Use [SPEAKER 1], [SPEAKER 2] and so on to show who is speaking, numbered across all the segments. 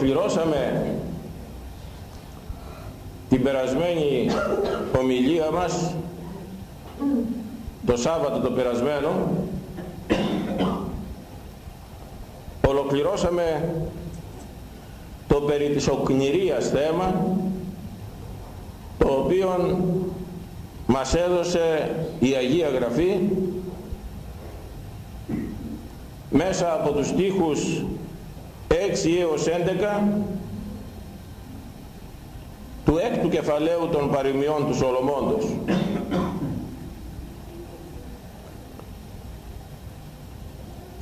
[SPEAKER 1] ολοκληρώσαμε την περασμένη ομιλία μας το Σάββατο το περασμένο. Ολοκληρώσαμε το περί της οκνηρίας θέμα το οποίο μας έδωσε η Αγία Γραφή μέσα από τους στίχους 6 έως 11 του έκτου κεφαλαίου των παροιμιών του Σολομώντος.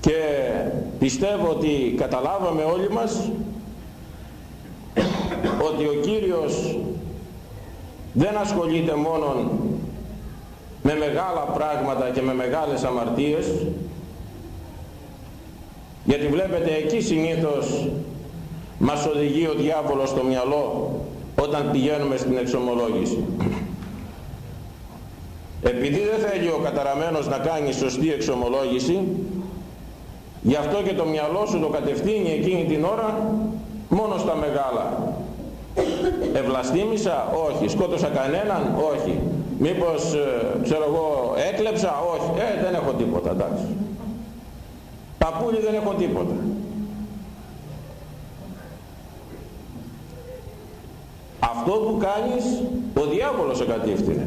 [SPEAKER 1] Και πιστεύω ότι καταλάβαμε όλοι μας ότι ο Κύριος δεν ασχολείται μόνο με μεγάλα πράγματα και με μεγάλες αμαρτίες γιατί βλέπετε εκεί συνήθως μας οδηγεί ο διάβολος στο μυαλό όταν πηγαίνουμε στην εξομολόγηση. Επειδή δεν θέλει ο καταραμένος να κάνει σωστή εξομολόγηση, γι' αυτό και το μυαλό σου το κατευθύνει εκείνη την ώρα μόνο στα μεγάλα. Ευλαστήμησα, όχι. Σκότωσα κανέναν, όχι. Μήπως, ε, ξέρω εγώ, έκλεψα, όχι. Ε, δεν έχω τίποτα, εντάξει. Παππούλη δεν έχω τίποτα. Αυτό που κάνεις, ο διάβολος σε κατήφθηνε.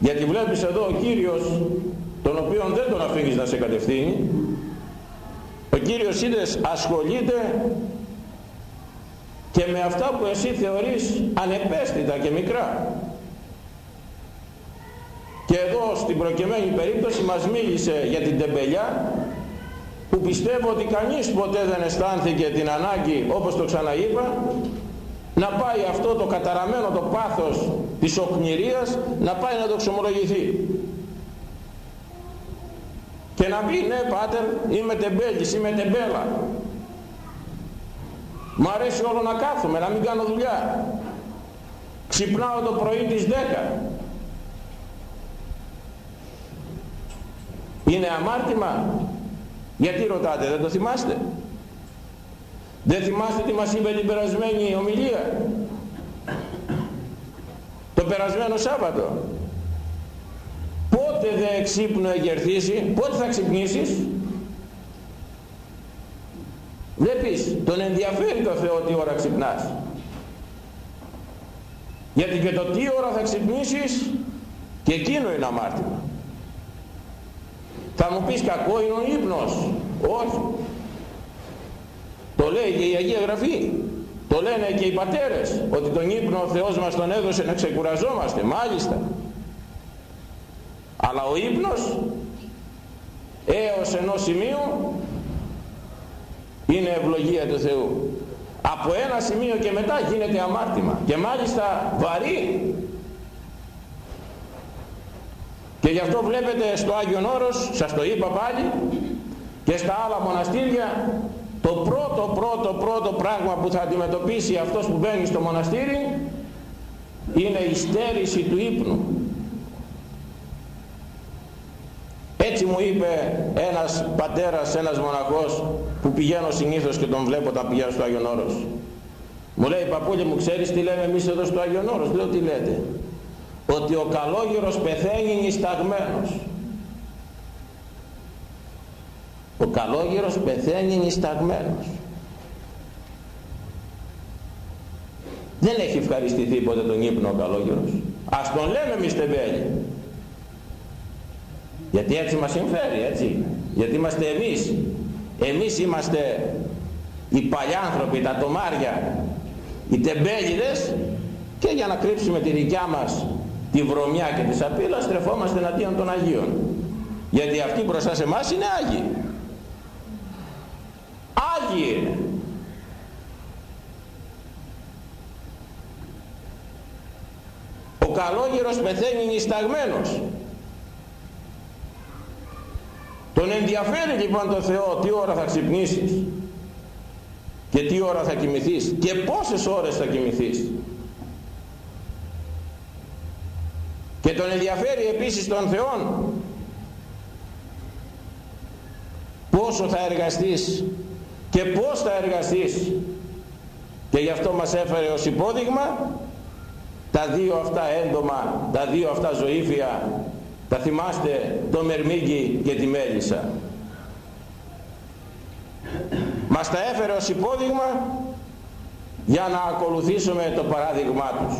[SPEAKER 1] Γιατί βλέπεις εδώ ο Κύριος, τον οποίο δεν τον αφήνεις να σε κατευθύνει, ο Κύριος είδες ασχολείται και με αυτά που εσύ θεωρείς ανεπαίσθητα και μικρά. Και εδώ στην προκειμένη περίπτωση μας μίλησε για την τεμπελιά που πιστεύω ότι κανείς ποτέ δεν αισθάνθηκε την ανάγκη όπως το ξαναείπα να πάει αυτό το καταραμένο το πάθος της οκνηρίας να πάει να το ξομολογηθεί και να πει ναι πάτερ είμαι τεμπέλης, είμαι τεμπέλα Μ' αρέσει όλο να κάθομαι, να μην κάνω δουλειά. Ξυπνάω το πρωί τις 10. Είναι αμάρτημα. Γιατί ρωτάτε, δεν το θυμάστε; Δεν θυμάστε τι μας είπε την περασμένη ομιλία; Το περασμένο Σάββατο. Πότε δεν ξύπνω εγερθήσει, πότε θα ξυπνήσεις; Βλέπεις, τον ενδιαφέρει το Θεό τι ώρα ξυπνάς. Γιατί και το τι ώρα θα ξυπνήσεις και εκείνο είναι αμάρτημα. Θα μου πεις κακό είναι ο ύπνος. Όχι. Το λέει και η Αγία Γραφή. Το λένε και οι πατέρες ότι τον ύπνο ο Θεός μας τον έδωσε να ξεκουραζόμαστε. Μάλιστα. Αλλά ο ύπνος έως ενός σημείου είναι ευλογία του Θεού από ένα σημείο και μετά γίνεται αμάρτημα και μάλιστα βαρύ και γι' αυτό βλέπετε στο Άγιον Όρος σας το είπα πάλι και στα άλλα μοναστήρια το πρώτο πρώτο πρώτο πράγμα που θα αντιμετωπίσει αυτός που μπαίνει στο μοναστήρι είναι η στέρηση του ύπνου Έτσι μου είπε ένας πατέρας, ένας μοναχός που πηγαίνω συνήθως και τον βλέπω όταν πηγαίνω στο Άγιον Όρος. Μου λέει παππούλια μου ξέρεις τι λέμε εμείς εδώ στο Άγιον Όρος; Λέω τι λέτε. Ότι ο καλόγερος πεθαίνει νησταγμένος. Ο καλόγερος πεθαίνει νησταγμένος. Δεν έχει ευχαριστηθεί ποτέ τον ύπνο ο καλόγερος. Ας τον λέμε εμείς τεμπέλη. Γιατί έτσι μας συμφέρει, έτσι. Γιατί είμαστε εμείς. Εμείς είμαστε οι παλιάνθρωποι, τα τομάρια, οι τεμπέλιδες και για να κρύψουμε τη δικιά μας τη βρωμιά και τη σαπίλα στρεφόμαστε εναντίον των Αγίων. Γιατί αυτοί μπροστά σε εμάς είναι Άγιοι. Άγιοι είναι. Ο καλόγερος πεθαίνει νησταγμένος. Τον ενδιαφέρει λοιπόν το Θεό τι ώρα θα ξυπνήσεις και τι ώρα θα κοιμηθείς και πόσες ώρες θα κοιμηθείς. Και τον ενδιαφέρει επίσης τον Θεό πόσο θα εργαστείς και πώς θα εργαστείς. Και γι' αυτό μας έφερε ως υπόδειγμα τα δύο αυτά έντομα, τα δύο αυτά ζωήφια. Τα θυμάστε το Μερμήγκι και τη Μέλισσα. Μας τα έφερε ως υπόδειγμα για να ακολουθήσουμε το παράδειγμά τους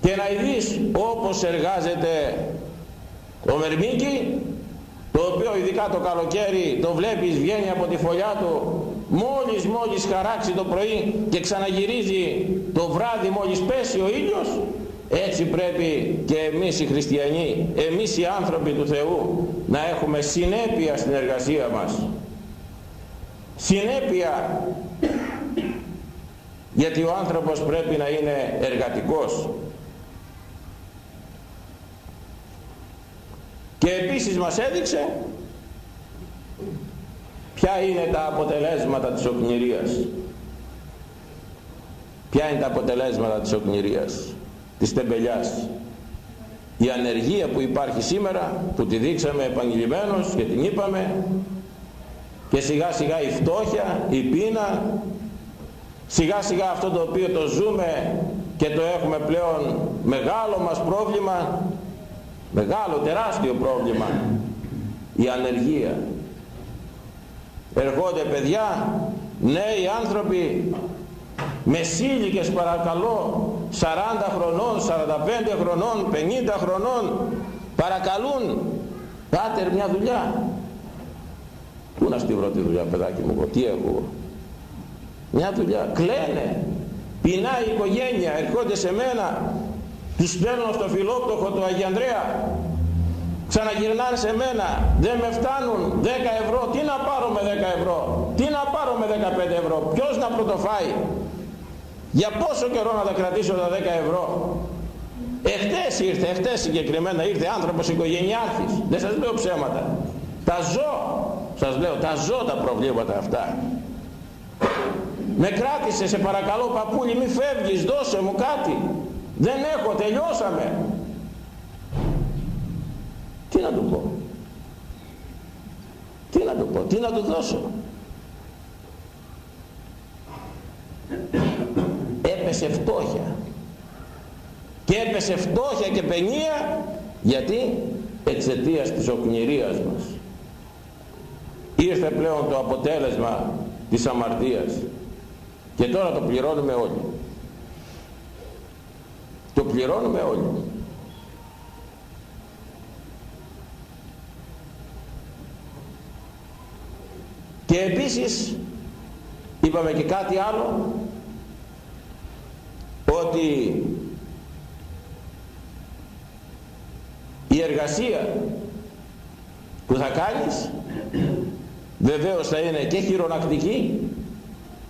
[SPEAKER 1] και να ειδείς όπως εργάζεται ο Μερμίκη το οποίο ειδικά το καλοκαίρι το βλέπεις βγαίνει από τη φωλιά του μόλις μόλις χαράξει το πρωί και ξαναγυρίζει το βράδυ μόλις πέσει ο ήλιος έτσι πρέπει και εμείς οι χριστιανοί εμείς οι άνθρωποι του Θεού να έχουμε συνέπεια στην εργασία μας. Συνέπεια. Γιατί ο άνθρωπος πρέπει να είναι εργατικός και επίσης μας έδειξε ποια είναι τα αποτελέσματα της οκνηρίας. Ποια είναι τα αποτελέσματα της οκνηρίας της τεμπελιάς. Η ανεργία που υπάρχει σήμερα που τη δείξαμε επαγγελμένως και την είπαμε και σιγά σιγά η φτώχεια, η πείνα σιγά σιγά αυτό το οποίο το ζούμε και το έχουμε πλέον μεγάλο μας πρόβλημα μεγάλο τεράστιο πρόβλημα. Η ανεργία. Ερχόνται παιδιά νέοι άνθρωποι με σύλλικες παρακαλώ 40 χρονών, 45 χρονών, 50 χρονών παρακαλούν πάτερ μια δουλειά πού να στη βρω τη δουλειά παιδάκι μου τι έχω μια δουλειά κλαίνε. Πεινάει η οικογένεια ερχόνται σε μένα τους στέλνω στο φιλόπτωχο του Αγιανδρέα ξαναγυρνάνε σε μένα. Δεν με φτάνουν 10 ευρώ. Τι να πάρω με 10 ευρώ; Τι να πάρω με 15 ευρώ; Ποιος να πρωτοφάει; Για πόσο καιρό να τα κρατήσω τα 10 ευρώ; Εχθές ήρθε εχθές συγκεκριμένα ήρθε άνθρωπος οικογενειάρχης. Δεν σας λέω ψέματα. Τα ζω σας λέω τα ζω τα προβλήματα αυτά. Με κράτησε σε παρακαλώ παππούλη μη φεύγεις δώσε μου κάτι δεν έχω, τελειώσαμε. Τι να του πω; Τι να του πω, τι να του δώσω; Έπεσε φτώχεια. Και έπεσε φτώχεια και παινία γιατί εξαιτίας της οκνηρίας μας. Ήρθε πλέον το αποτέλεσμα της αμαρτίας και τώρα το πληρώνουμε όλοι. Το πληρώνουμε όλοι. Και επίσης είπαμε και κάτι άλλο ότι η εργασία που θα κάνεις βεβαίως θα είναι και χειρονακτική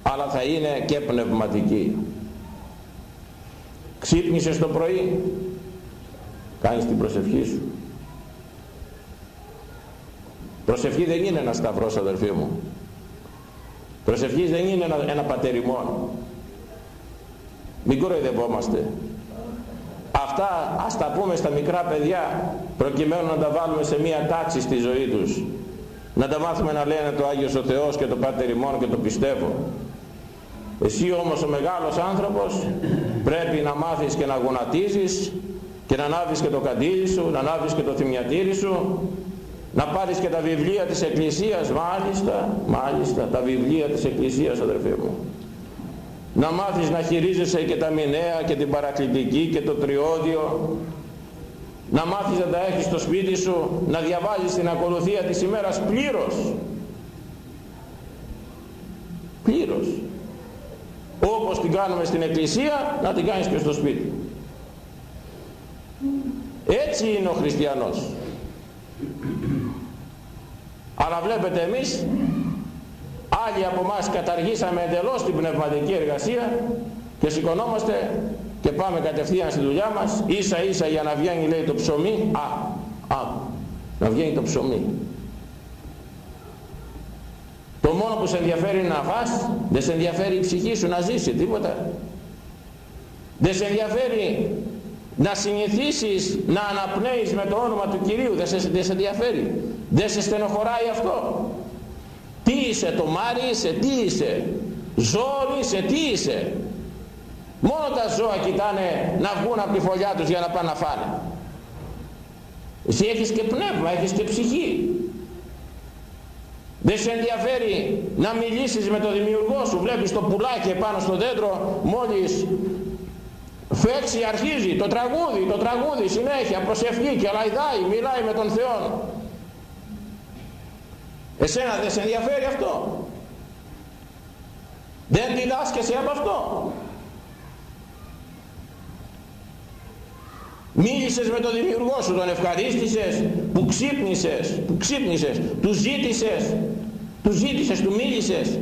[SPEAKER 1] αλλά θα είναι και πνευματική ξύπνησες το πρωί. Κάνεις την προσευχή σου. Προσευχή δεν είναι ένα σταυρός αδερφοί μου. Προσευχή δεν είναι ένα, ένα πατεριμόν μην κοροϊδευόμαστε. Αυτά ας τα πούμε στα μικρά παιδιά προκειμένου να τα βάλουμε σε μία τάξη στη ζωή τους. Να τα μάθουμε να λένε το Άγιος ο Θεός και το Πάτερ και το πιστεύω εσύ όμως ο μεγάλος άνθρωπος πρέπει να μάθεις και να γονατίζεις και να ανάβεις και το καντήλι σου, να ανάβεις και το θυμιατήρι σου, να πάρεις και τα βιβλία της Εκκλησίας, μάλιστα, μάλιστα, τα βιβλία της Εκκλησίας αδερφέ μου. Να μάθεις να χειρίζεσαι και τα μηνέα και την παρακλητική και το τριώδιο, να μάθεις να τα έχεις στο σπίτι σου, να διαβάζεις την ακολουθία της ημέρας πλήρως. Πλήρως όπως την κάνουμε στην εκκλησία να την κάνεις και στο σπίτι. Έτσι είναι ο χριστιανός. Αλλά βλέπετε εμείς άλλοι από εμάς καταργήσαμε εντελώς την πνευματική εργασία και σηκωνόμαστε και πάμε κατευθείαν στη δουλειά μας ίσα ίσα για να βγαίνει λέει το ψωμί. Α, α, να βγαίνει το ψωμί το μόνο που σε ενδιαφέρει είναι να φας, δεν σε ενδιαφέρει η ψυχή σου να ζήσει τίποτα. Δεν σε ενδιαφέρει να συνηθίσεις να αναπνέεις με το όνομα του Κυρίου, δεν σε, δεν σε ενδιαφέρει. Δεν σε στενοχωράει αυτό. τι είσαι το μάρι είσαι τι είσαι ζώο είσαι τι είσαι μόνο τα ζώα κοιτάνε να βγουν από τη φωλιά τους για να πάνε να φάνε εσύ έχεις και πνεύμα έχεις και ψυχή δεν σε ενδιαφέρει να μιλήσεις με τον δημιουργό σου βλέπεις το πουλάκι επάνω στο δέντρο μόλις φέξει αρχίζει το τραγούδι το τραγούδι συνέχεια προσευχή και λαϊδάει μιλάει με τον Θεό. Εσένα δεν σε ενδιαφέρει αυτό; Δεν διδάσκεσαι από αυτό; Μίλησες με τον δημιουργό σου, τον ευχαρίστησες, που ξύπνησες, που ξύπνησες, του ζήτησες, του ζήτησες, του μίλησες.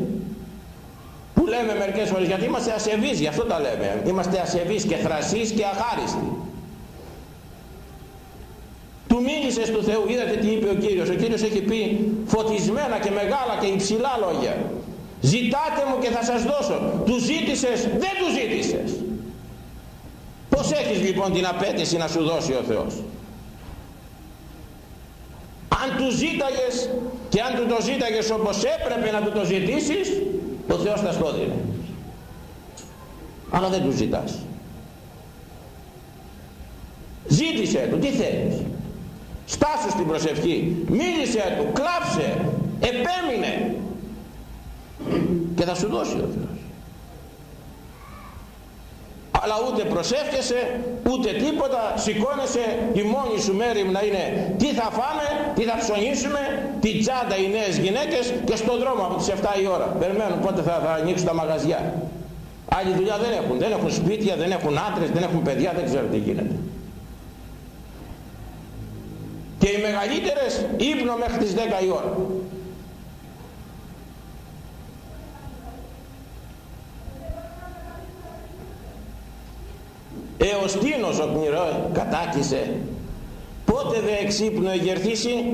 [SPEAKER 1] Που λέμε μερικές φορές, γιατί είμαστε ασεβείς, γι' αυτό τα λέμε. Είμαστε ασεβείς και θρασείς και αχάριστοι. Του μίλησες του Θεού, είδατε τι είπε ο Κύριος. Ο Κύριος έχει πει φωτισμένα και μεγάλα και υψηλά λόγια. Ζητάτε μου και θα σας δώσω. Του ζήτησες, δεν του ζήτησες. Πώς έχεις λοιπόν την απέτηση να σου δώσει ο Θεός; Αν του ζήταγες και αν του το ζήταγες όπως έπρεπε να του το ζητήσεις, ο Θεός θα στο δίνει. Αλλά δεν του ζητάς. Ζήτησε του, τι θέλεις; Στάσου στην προσευχή, μίλησε του, κλάψε, επέμεινε και θα σου δώσει ο Θεός αλλά ούτε προσεύχεσαι ούτε τίποτα. Σηκώνεσαι η μόνη σου μέρη να είναι τι θα φάμε, τι θα ψωνίσουμε τι τσάντα οι νέες γυναίκες και στον δρόμο από τις 7 η ώρα. Περιμένουν πότε θα, θα ανοίξουν τα μαγαζιά. Άλλη δουλειά δεν έχουν, δεν έχουν σπίτια, δεν έχουν άντρες, δεν έχουν παιδιά, δεν ξέρω τι γίνεται. Και οι μεγαλύτερες ύπνο μέχρι τις 10 η ώρα έως τίνος ο πνηρό κατάκησε. Πότε δε εξύπνο εγερθήσει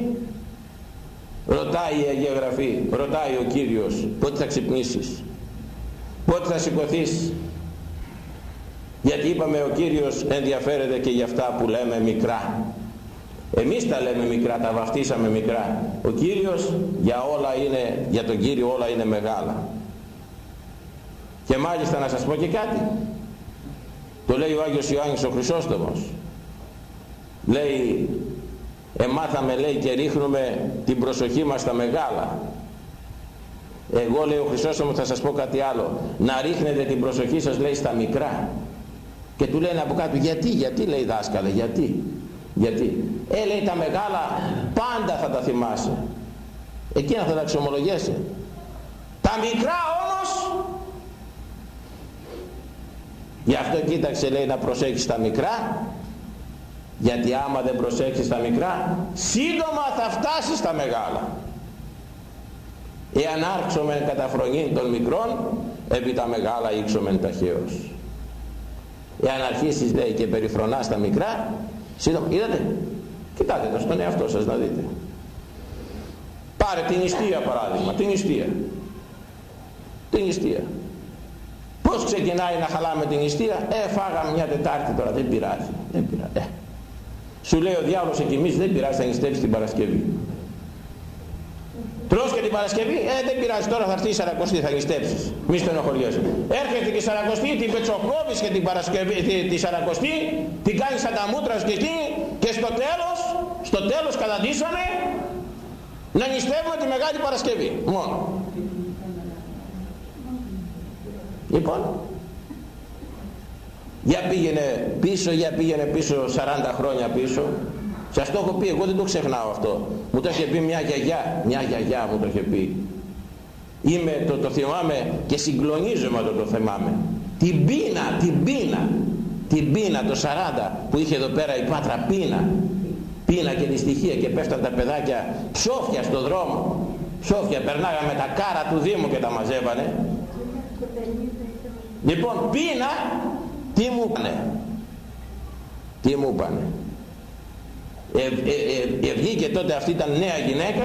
[SPEAKER 1] ρωτάει η Αγία Γραφή ρωτάει ο Κύριος πότε θα ξυπνήσεις; Πότε θα σηκωθείς; γιατί είπαμε ο Κύριος ενδιαφέρεται και για αυτά που λέμε μικρά. Εμείς τα λέμε μικρά, τα βαφτίσαμε μικρά. Ο Κύριος για όλα είναι για τον Κύριο όλα είναι μεγάλα. Και μάλιστα να σας πω και κάτι το λέει ο Άγιος Ιωάννης ο Χρυσόστομος. Λέει εμάθαμε λέει και ρίχνουμε την προσοχή μας στα μεγάλα εγώ λέει ο Χρυσόστομος θα σας πω κάτι άλλο. Να ρίχνετε την προσοχή σας λέει στα μικρά και του λένε από κάτω γιατί, γιατί λέει δάσκαλε, γιατί γιατί, ε λέει τα μεγάλα πάντα θα τα θυμάσαι εκείνα θα τα ξομολογέσαι τα μικρά όμως Γι' αυτό κοίταξε λέει να προσέξεις τα μικρά γιατί άμα δεν προσέξεις τα μικρά σύντομα θα φτάσεις στα μεγάλα. Εάν άρξομεν κατά φρονήν των μικρών επί τα μεγάλα ήξομεν ταχαίως. Εάν αρχίσεις λέει και περιφρονάς τα μικρά σύντομα, είδατε, κοιτάτε το στον εαυτό σας να δείτε. Πάρε την ιστία παράδειγμα, την ιστία. Την ιστία. Πώς ξεκινάει να χαλάμε την νηστεία, ε φάγαμε μια Τετάρτη τώρα, δεν πειράζει, δεν πειράζει. Ε. Σου λέει ο διάολος εκοιμής, δεν πειράζει θα νηστεύεις την Παρασκευή. Τρως και την Παρασκευή, ε δεν πειράζει τώρα θα έρθει η Σαρακοστή, θα νηστέψεις. Μη στενοχωριέσαι. Έρχεται και η Σαρακοστή, την πετσοκόβεις και την Παρασκευή, τη, τη Σαρακοστή, την κάνεις σαν τα μούτρα και εκεί και στο τέλος, στο τέλος καταντήσαμε να νηστεύουμε τη Μεγάλη Παρασκευή. Μόνο. Λοιπόν, για πήγαινε πίσω, για πήγαινε πίσω 40 χρόνια πίσω. Σας το έχω πει, εγώ δεν το ξεχνάω αυτό. Μου το είχε πει μια γιαγιά, μια γιαγιά μου το είχε πει. Είμαι, το, το θυμάμαι και συγκλονίζομαι όταν το θυμάμαι. Την πείνα, την πείνα, την πείνα το 40 που είχε εδώ πέρα η Πάτρα πείνα. Πείνα και δυστυχία και πέφταν τα παιδάκια ψόφια στο δρόμο. Ψόφια, περνάγαμε τα κάρα του Δήμου και τα μαζεύανε Λοιπόν πείνα τι μου πάνε. Τι μου πάνε. Ε, ε, ε, βγήκε τότε αυτή ήταν νέα γυναίκα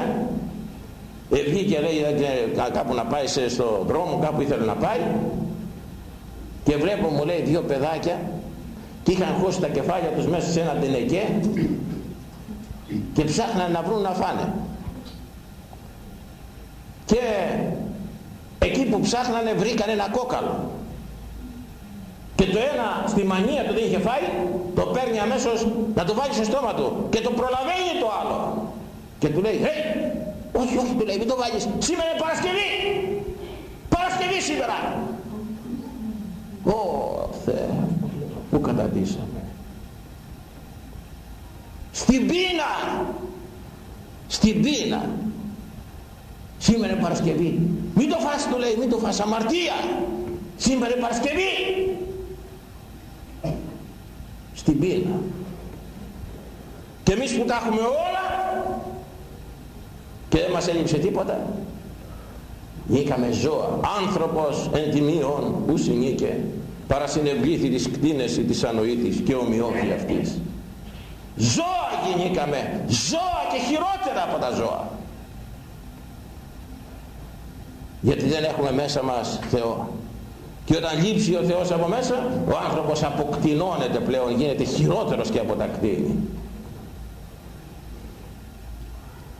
[SPEAKER 1] ε, βγήκε λέει κάπου να πάει σε, στο δρόμο κάπου ήθελε να πάει και βλέπω μου λέει δύο παιδάκια και είχαν χώσει τα κεφάλια τους μέσα σε ένα τενεκέ και ψάχναν να βρουν να φάνε και εκεί που ψάχνανε βρήκαν ένα κόκαλο και το ένα στη μανία του δεν είχε φάει το παίρνει αμέσως να το βάλει στο στόμα του και το προλαβαίνει το άλλο. Και του λέει hey, όχι όχι του λέει μην το βάλεις σήμερα είναι Παρασκευή Παρασκευή σήμερα Ω Θεέ που καταντήσαμε στην πείνα στην πείνα σήμερα είναι Παρασκευή μην το φας του λέει μην το φας αμαρτία σήμερα είναι Παρασκευή στην πείνα και εμείς που τα έχουμε όλα και δεν μας έλειψε τίποτα νίκαμε ζώα. Άνθρωπος εν τιμίων που συνήκε παρασυνευλήθη της κτίνεση της ανοήτης και ομοιόφη αυτής. Ζώα γεννήκαμε ζώα και χειρότερα από τα ζώα. Γιατί δεν έχουμε μέσα μας Θεό και όταν λείψει ο Θεός από μέσα ο άνθρωπος αποκτηνώνεται πλέον γίνεται χειρότερος και από τα κτίνη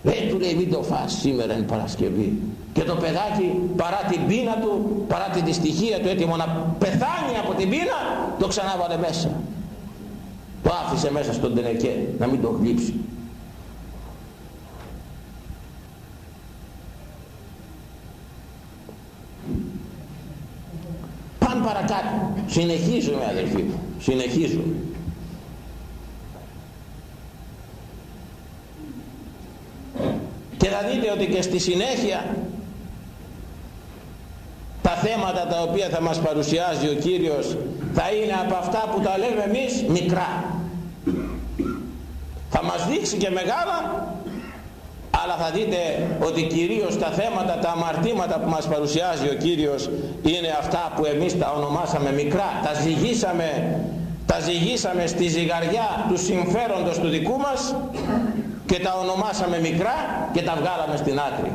[SPEAKER 1] δεν του λέει μην το φας σήμερα είναι Παρασκευή και το παιδάκι παρά την πείνα του παρά την δυστυχία του έτοιμο να πεθάνει από την πείνα το ξανάβαλε μέσα. Το άφησε μέσα στον τενεκέ να μην το γλύψει παρακάτω. Συνεχίζουμε αδελφοί μου. Συνεχίζουμε. Και θα δείτε ότι και στη συνέχεια τα θέματα τα οποία θα μας παρουσιάζει ο Κύριος θα είναι από αυτά που τα λέμε εμείς μικρά. Θα μας δείξει και μεγάλα αλλά θα δείτε ότι κυρίως τα θέματα, τα αμαρτήματα που μας παρουσιάζει ο Κύριος είναι αυτά που εμείς τα ονομάσαμε μικρά, τα ζυγίσαμε, τα ζυγίσαμε στη ζυγαριά του συμφέροντος του δικού μας και τα ονομάσαμε μικρά και τα βγάλαμε στην άκρη.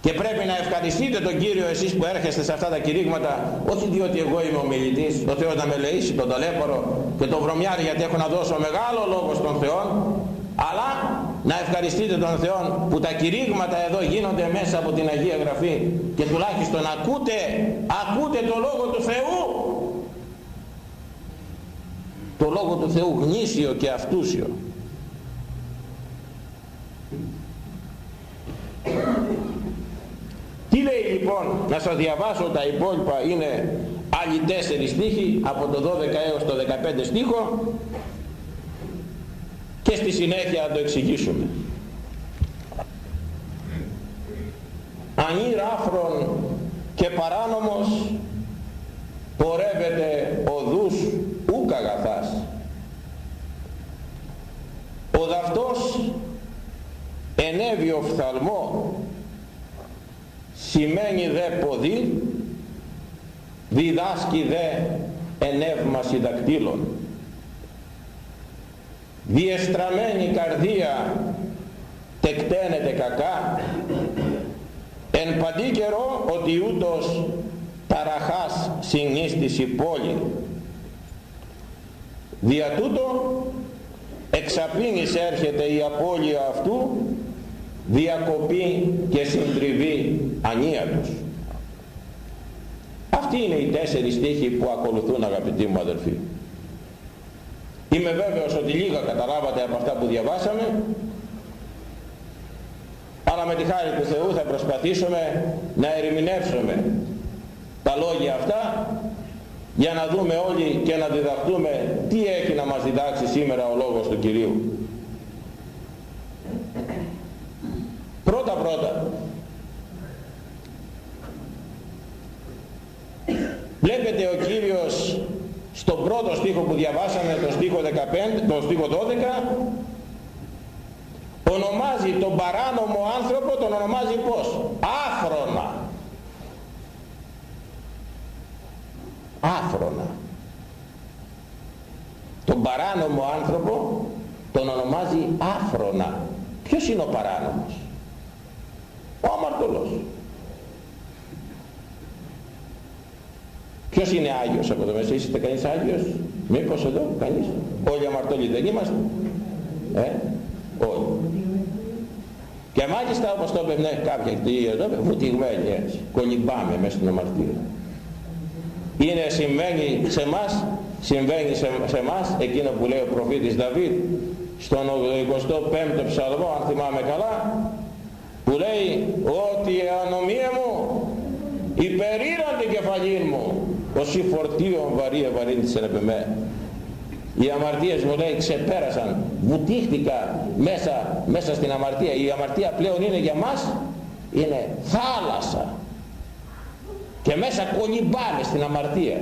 [SPEAKER 1] Και πρέπει να ευχαριστείτε τον Κύριο εσείς που έρχεστε σε αυτά τα κηρύγματα, όχι διότι εγώ είμαι ο μιλητής, ο Θεός να με λεήσει τον ταλέπορο και τον βρωμιάρι γιατί έχω να δώσω μεγάλο λόγο στον Θεό, αλλά να ευχαριστείτε τον Θεό που τα κηρύγματα εδώ γίνονται μέσα από την Αγία Γραφή και τουλάχιστον ακούτε, ακούτε το Λόγο του Θεού. Το Λόγο του Θεού γνήσιο και αυτούσιο. Τι λέει λοιπόν να σας διαβάσω τα υπόλοιπα είναι άλλοι τέσσερις στίχοι από το 12 έως το 15 στίχο και στη συνέχεια να το εξηγήσουμε. Ανή ράφρον και παράνομος πορεύεται οδούς ούκ αγαθάς. Ο δαυτός ενέβη οφθαλμό σημαίνει δε ποδή διδάσκει δε ενεύμαση δακτύλων διεστραμμένη καρδία τεκταίνεται κακά. Εν παντή καιρό ότι ούτως ταραχάς συνίστηση πόλη. Δια τούτο εξαπίνης έρχεται η απώλεια αυτού διακοπή και συντριβή ανίατος αυτοί είναι οι τέσσερις στίχοι που ακολουθούν αγαπητοί μου αδελφοί Είμαι βέβαιος ότι λίγα καταλάβατε από αυτά που διαβάσαμε αλλά με τη χάρη του Θεού θα προσπαθήσουμε να ερμηνεύσουμε τα λόγια αυτά για να δούμε όλοι και να διδαχτούμε τι έχει να μας διδάξει σήμερα ο Λόγος του Κυρίου. Πρώτα πρώτα βλέπετε ο Κύριος στον πρώτο στίχο που διαβάσαμε, τον στίχο, 15, τον στίχο 12, ονομάζει τον παράνομο άνθρωπο, τον ονομάζει πώς, άφρονα. Άφρονα. Τον παράνομο άνθρωπο τον ονομάζει άφρονα. Ποιος είναι ο παράνομος; Ο αμαρτωλός. Ποιος είναι Άγιος από το μέσα, είστε κανείς Άγιος, μήπως εδώ, κανείς, όλοι αμαρτωλοί δεν είμαστε, ε, όλοι. Και και μάλιστα όπως το είπε ναι, κάποια εδώ βουτυγμένοι έτσι κολυμπάμε μέσα στην αμαρτία είναι συμβαίνει σε μας συμβαίνει σε, σε εμάς εκείνο που λέει ο προφήτης Δαβίδ στον 25ο ψαλμό αν θυμάμαι καλά που λέει ότι η ανομία μου υπερήραν την κεφαλή μου ως η φορτίων βαρύ ευαρύνθησαν επ' οι αμαρτίες μου λέει ξεπέρασαν. Βουτήχτηκα μέσα, μέσα στην αμαρτία. Η αμαρτία πλέον είναι για μας είναι θάλασσα. Και μέσα κολυμπάνε στην αμαρτία.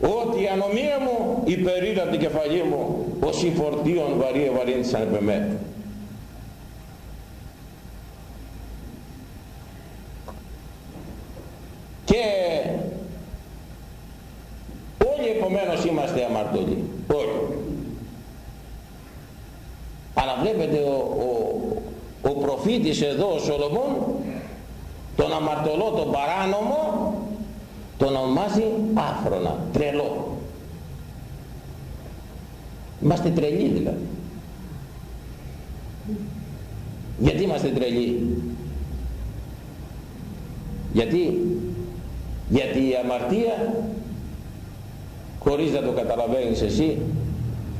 [SPEAKER 1] Ότι η ανομία μου υπερίδα την κεφαλή μου ως η φορτίων βαρύ ευαρύνθησαν επ' και όλοι επομένως είμαστε αμαρτωλοί όλοι αλλά βλέπετε ο, ο, ο προφήτης εδώ ο Σολομών τον αμαρτωλό τον παράνομο τον ονομάζει άφρονα, τρελό. Είμαστε τρελοί δηλαδή. Γιατί είμαστε τρελοί; Γιατί; Γιατί η αμαρτία χωρίς να το καταλαβαίνεις εσύ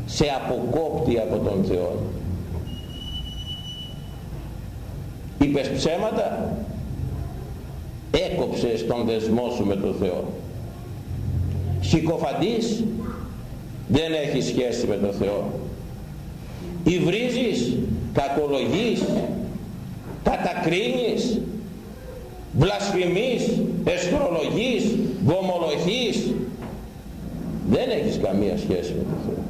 [SPEAKER 1] σε αποκόπτει από τον Θεό είπες ψέματα. Έκοψες τον δεσμό σου με τον Θεό. Συκοφαντής δεν έχεις σχέση με τον Θεό. Υβρίζεις. Κακολογείς. Κατακρίνεις. Βλασφημείς. Εστρολογείς. Βομολογείς. Δεν έχεις καμία σχέση με τον Θεό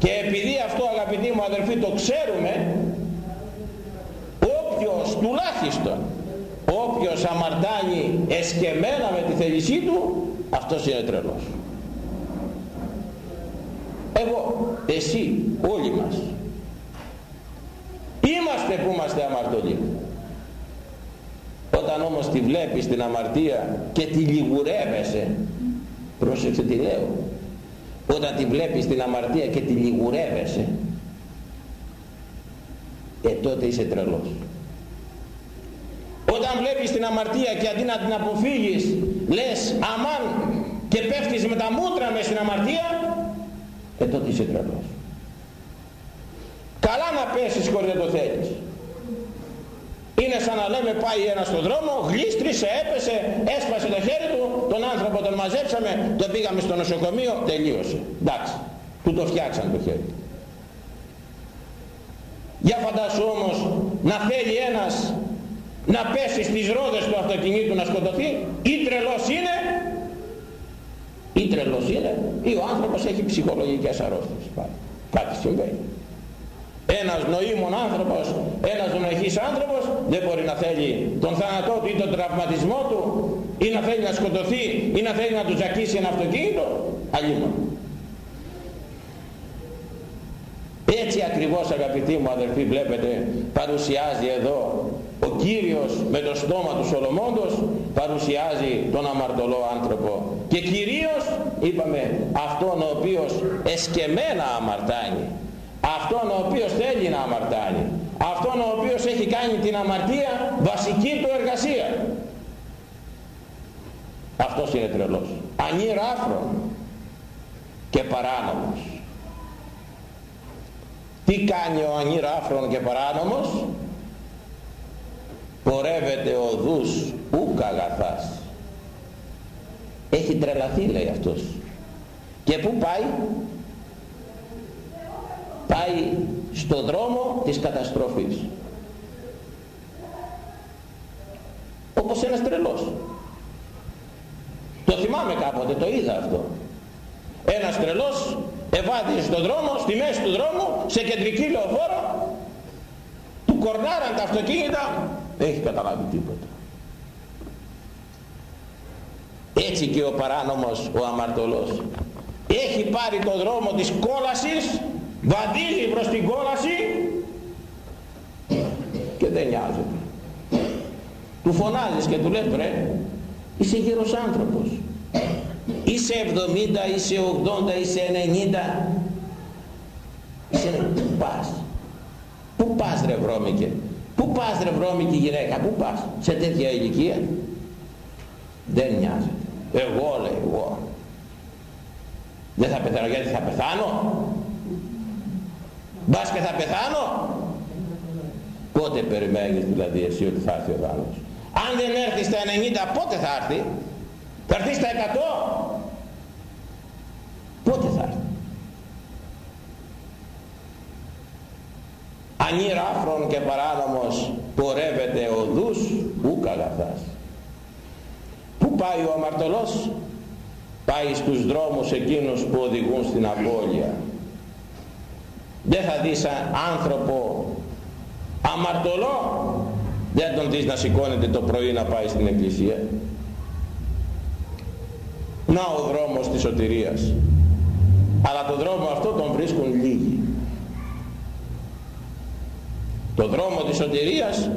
[SPEAKER 1] και επειδή αυτό αγαπητοί μου αδερφοί το ξέρουμε όποιος τουλάχιστον όποιος αμαρτάνει εσκεμένα με τη θέλησή του αυτός είναι τρελός. Εγώ, εσύ, όλοι μας είμαστε που είμαστε αμαρτωλοί. Όταν όμως τη βλέπεις την αμαρτία και τη λιγουρεύεσαι πρόσεξε τι λέω όταν τη βλέπεις την αμαρτία και τη λιγουρεύεσαι ε τότε είσαι τρελός. Όταν βλέπεις την αμαρτία και αντί να την αποφύγεις λες αμάν και πέφτεις με τα μούτρα μες στην αμαρτία ε τότε είσαι τρελός. Καλά να πέσεις χωρίς να το θέλεις είναι σαν να λέμε πάει ένας στον δρόμο, γλίστρισε, έπεσε, έσπασε το χέρι του, τον άνθρωπο τον μαζέψαμε, τον πήγαμε στο νοσοκομείο, τελείωσε. Εντάξει, του το φτιάξαν το χέρι. Για φαντάσου όμως να θέλει ένας να πέσει στις ρόδες του αυτοκινήτου να σκοτωθεί, ή τρελός είναι, ή τρελός είναι, ή ο άνθρωπος έχει ψυχολογικές αρρώστιες. Κάτι συμβαίνει ένας νοήμων άνθρωπος, ένας νοηχής άνθρωπος δεν μπορεί να θέλει τον θάνατό του ή τον τραυματισμό του ή να θέλει να σκοτωθεί ή να θέλει να του ζακίσει ένα αυτοκίνητο. Αλλήμον. Έτσι ακριβώς αγαπητοί μου αδερφοί βλέπετε παρουσιάζει εδώ ο Κύριος με το στόμα του Σολομώντος παρουσιάζει τον αμαρτωλό άνθρωπο. Και κυρίως είπαμε αυτόν ο οποίος εσκεμένα αμαρτάνει αυτόν ο οποίος θέλει να αμαρτάνει. Αυτόν ο οποίος έχει κάνει την αμαρτία βασική του εργασία. Αυτός είναι τρελός. Ανήραφρον και παράνομος. Τι κάνει ο ανήραφρον και παράνομος; Πορεύεται οδούς ούκ αγαθάς έχει τρελαθεί λέει αυτός. Και πού πάει; Πάει στο δρόμο της καταστροφής. Όπως ένας τρελός. Το θυμάμαι κάποτε το είδα αυτό. Ένας τρελός ευάδιζε στον δρόμο στη μέση του δρόμου σε κεντρική λεωφόρο του κορνάραν τα αυτοκίνητα. Δεν έχει καταλάβει τίποτα. Έτσι και ο παράνομος ο αμαρτωλός έχει πάρει το δρόμο της κόλασης βαδίζει προς την κόλαση και δεν νοιάζεται του φωνάζεις και του λες βρε είσαι γύρος άνθρωπος είσαι 70 είσαι 80 είσαι 90 Είσαι πού πας; Πού πας ρε βρώμικε; Πού πας ρε βρώμικη γυναίκα; Πού πας; Σε τέτοια ηλικία; Δεν νοιάζεται. Εγώ λέει εγώ. Δεν θα πεθάνω γιατί θα πεθάνω; Μπας και θα πεθάνω. Πότε περιμένεις δηλαδή εσύ ότι θα έρθει ο γάμος. Αν δεν έρθει στα 90 πότε θα έρθει; Θα έρθει στα 100. Πότε θα έρθει; Ανήραφρον και παράνομος πορεύεται οδούς ου καλαθάς. Πού πάει ο αμαρτωλός; Πάει στους δρόμους εκείνους που οδηγούν στην απώλεια. Δεν θα δεις άνθρωπο αμαρτωλό. Δεν τον δεις να σηκώνεται το πρωί να πάει στην εκκλησία. Να ο δρόμος της σωτηρίας. Αλλά το δρόμο αυτό τον βρίσκουν λίγοι. Το δρόμο της σωτηρίας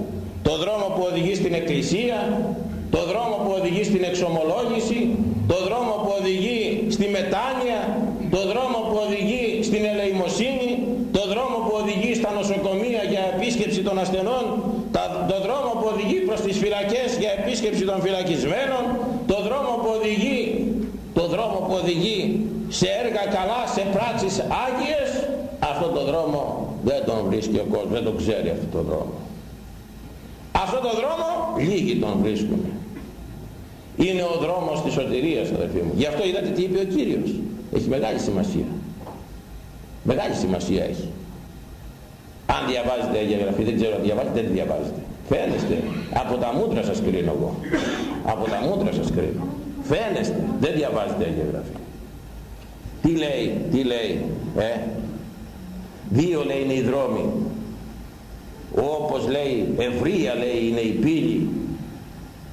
[SPEAKER 1] το δρόμο που οδηγεί στην εκκλησία το δρόμο που οδηγεί στην εξομολόγηση το δρόμο που οδηγεί στη μετάνοια το δρόμο που οδηγεί στην ελεημοσύνη το δρόμο που οδηγεί στα νοσοκομεία για επίσκεψη των ασθενών το δρόμο που οδηγεί προς τις φυλακές για επίσκεψη των φυλακισμένων το δρόμο που οδηγεί το δρόμο που οδηγεί σε έργα καλά, σε πράξεις άγιες αυτό το δρόμο δεν τον βρίσκει ο κόσμος, δεν τον ξέρει αυτό το δρόμο. Αυτό το δρόμο λίγοι τον βρίσκουν. Είναι ο δρόμος της σωτηρίας αδερφοί μου. Γι' αυτό είδατε τι είπε ο Κύριος. Έχει μεγάλη σημασία. Μεγάλη σημασία έχει. Αν διαβάζετε Αγία Γραφή δεν ξέρω αν διαβάζετε δεν διαβάζετε φαίνεστε. Από τα μούτρα σας κρίνω εγώ από τα μούτρα σας κρίνω φαίνεστε. Δεν διαβάζετε Αγία Γραφή τι λέει τι λέει ε; δύο λέει είναι οι δρόμοι. Όπως λέει ευρεία λέει είναι η πύλη.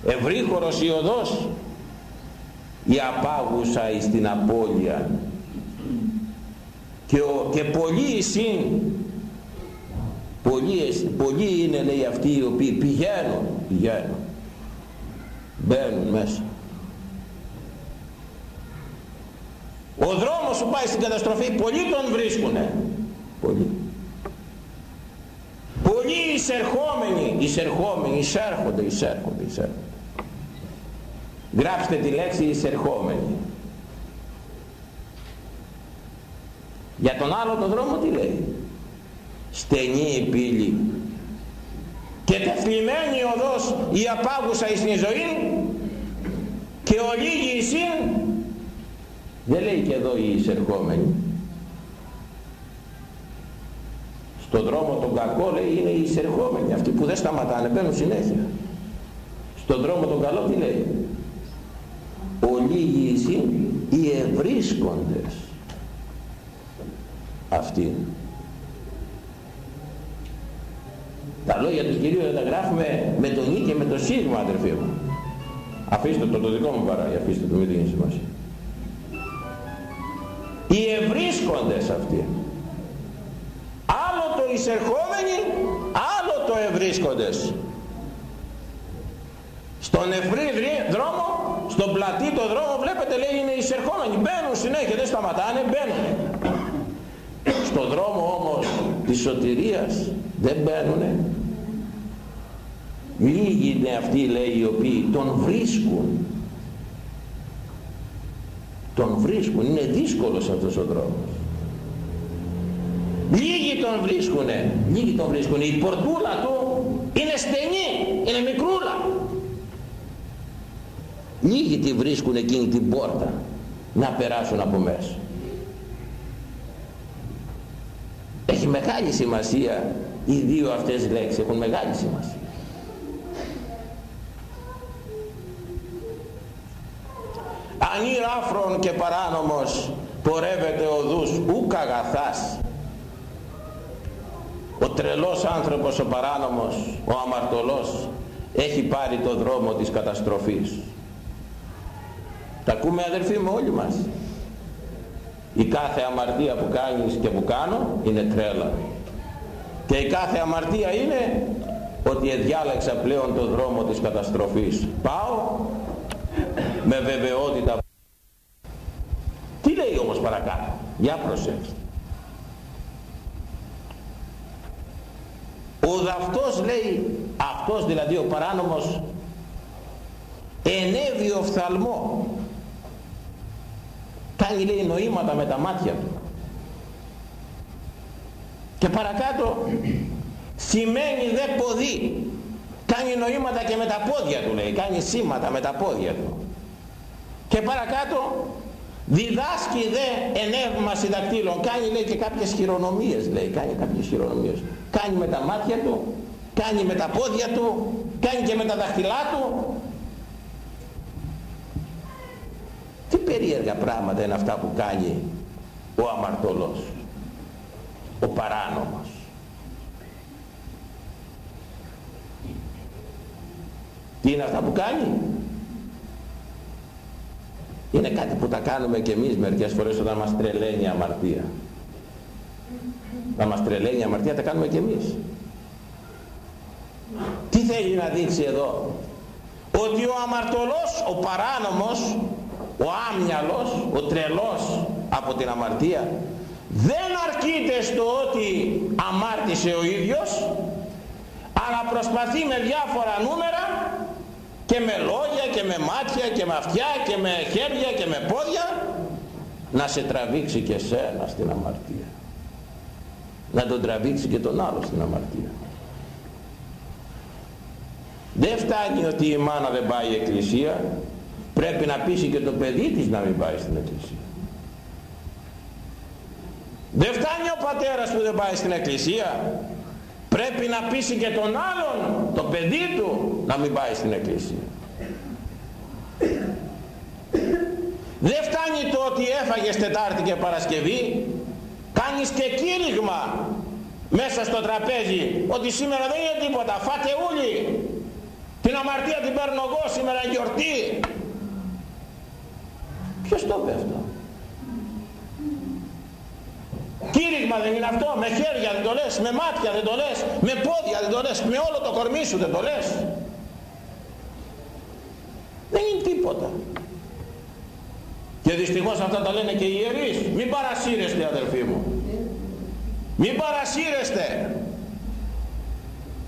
[SPEAKER 1] Ευρύχωρος η οδός η απάγουσα εις την απώλεια. Και, ο, και πολλοί συν πολλοί, πολλοί είναι λέει αυτοί οι οποίοι πηγαίνουν πηγαίνουν μπαίνουν μέσα ο δρόμος που πάει στην καταστροφή πολλοί τον βρίσκουνε πολλοί πολλοί εισερχόμενοι εισερχόμενοι εισέρχονται εισέρχονται εισέρχονται Γράψτε τη λέξη εισερχόμενη. Για τον άλλο τον δρόμο τι λέει; Στενή η πύλη και τεθλιμμένη οδός η απάγουσα εις την ζωή και ολίγη η σύν δεν λέει και εδώ η εισερχόμενη. Στον δρόμο τον κακό λέει είναι οι εισερχόμενοι αυτοί που δεν σταματάνε μπαίνουν συνέχεια. Στον δρόμο τον καλό τι λέει; Ολίγοι εσύ οι ευρίσκοντες. Αυτοί τα λόγια του Κυρίου δεν τα γράφουμε με τον Ι και με το Σίγμα αδερφοί μου. Αφήστε το το δικό μου παράγει αφήστε το μην δίνει σημασία οι ευρίσκοντες αυτοί. Άλλο το εισερχόμενοι άλλο το ευρίσκοντες. Στον ευρύ δρόμο στον πλατή το δρόμο βλέπετε λέει είναι εισερχόμενοι. Μπαίνουν συνέχεια δεν σταματάνε μπαίνουν. Στον δρόμο όμως της σωτηρίας δεν μπαίνουνε λίγοι είναι αυτοί λέει οι οποίοι τον βρίσκουν. Τον βρίσκουν. Είναι δύσκολος αυτός ο δρόμος. Λίγοι τον βρίσκουνε. Λίγοι τον βρίσκουνε. Η πορτούλα του είναι στενή είναι μικρούλα. Λίγοι τη βρίσκουν εκείνη την πόρτα να περάσουν από μέσα. Έχει μεγάλη σημασία οι δύο αυτές λέξεις. Έχουν μεγάλη σημασία. Αν ράφρον και παράνομος πορεύεται οδούς ούκ αγαθάς ο τρελός άνθρωπος ο παράνομος ο αμαρτωλός έχει πάρει το δρόμο της καταστροφής τα ακούμε αδερφοί μου όλοι μας. Η κάθε αμαρτία που κάνεις και που κάνω είναι τρέλα. Και η κάθε αμαρτία είναι ότι διάλεξα πλέον το δρόμο της καταστροφής. Πάω με βεβαιότητα. Τι λέει όμως παρακάτω; Για προσέξτε. ο δαυτός λέει αυτός δηλαδή ο παράνομος ενέβη οφθαλμό κάνει λέει νοήματα με τα μάτια του και παρακάτω σημαίνει δε ποδή κάνει νοήματα και με τα πόδια του λέει κάνει σήματα με τα πόδια του και παρακάτω διδάσκει δε ενεύμαση δακτύλων κάνει λέει και κάποιες χειρονομίες λέει. Κάνει κάποιες χειρονομίες. Κάνει με τα μάτια του κάνει με τα πόδια του κάνει και με τα δαχτυλά του. Τι περίεργα πράγματα είναι αυτά που κάνει ο αμαρτωλός ο παράνομος. Τι είναι αυτά που κάνει; Είναι κάτι που τα κάνουμε και εμείς μερικές φορές όταν μας τρελαίνει η αμαρτία. Να μας τρελαίνει η αμαρτία τα κάνουμε και εμείς. Τι θέλει να δείξει εδώ; Ότι ο αμαρτωλός ο παράνομος ο άμυαλος ο τρελός από την αμαρτία δεν αρκείται στο ότι αμάρτησε ο ίδιος αλλά προσπαθεί με διάφορα νούμερα και με λόγια και με μάτια και με αυτιά και με χέρια και με πόδια να σε τραβήξει και σένα στην αμαρτία. Να τον τραβήξει και τον άλλο στην αμαρτία. Δεν φτάνει ότι η μάνα δεν πάει η εκκλησία. Πρέπει να πείσει και το παιδί της να μην πάει στην εκκλησία. Δεν φτάνει ο πατέρας που δεν πάει στην εκκλησία. Πρέπει να πείσει και τον άλλον το παιδί του να μην πάει στην εκκλησία. Δεν φτάνει το ότι έφαγες Τετάρτη και Παρασκευή κάνεις και κήρυγμα μέσα στο τραπέζι ότι σήμερα δεν είναι τίποτα. Φάτε όλοι την αμαρτία την παίρνω εγώ σήμερα γιορτή. Ποιος το είπε αυτό; Κήρυγμα δεν είναι αυτό, με χέρια δεν το λες, με μάτια δεν το λες, με πόδια δεν το λες, με όλο το κορμί σου δεν το λες. Δεν είναι τίποτα. Και δυστυχώς αυτά τα λένε και οι ιερείς. Μην παρασύρεστε αδελφοί μου. Μην παρασύρεστε.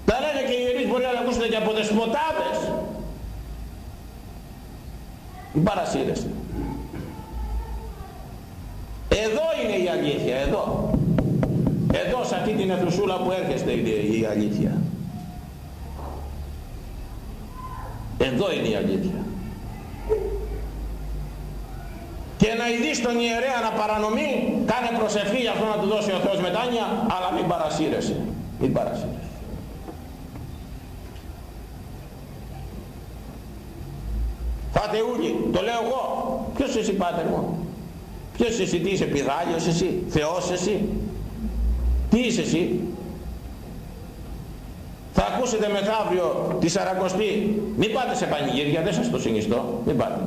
[SPEAKER 1] Τα λένε και οι ιερείς μπορεί να ακούσετε και από δεσποτάδες. Μην παρασύρεστε. Εδώ είναι η αλήθεια, εδώ. Εδώ σε αυτή την αιθουσούλα που έρχεστε είναι η αλήθεια. Εδώ είναι η αλήθεια. Και να ειδείς τον ιερέα να παρανομεί, κάνε προσευχή για αυτό να του δώσει ο Θεός μετάνοια, αλλά μην παρασύρεσαι. Μην παρασύρεσαι. Πάτε ούλοι, το λέω εγώ. Ποιος εσύ πάτερ μου. Ποιος εσύ, τι είσαι, πιδάλιος εσύ, Θεός εσύ; Τι είσαι εσύ; Θα ακούσετε μεθαύριο τη Σαρακοστή. Μην πάτε σε πανηγύρια, δεν σας το συνιστώ. Μην πάτε.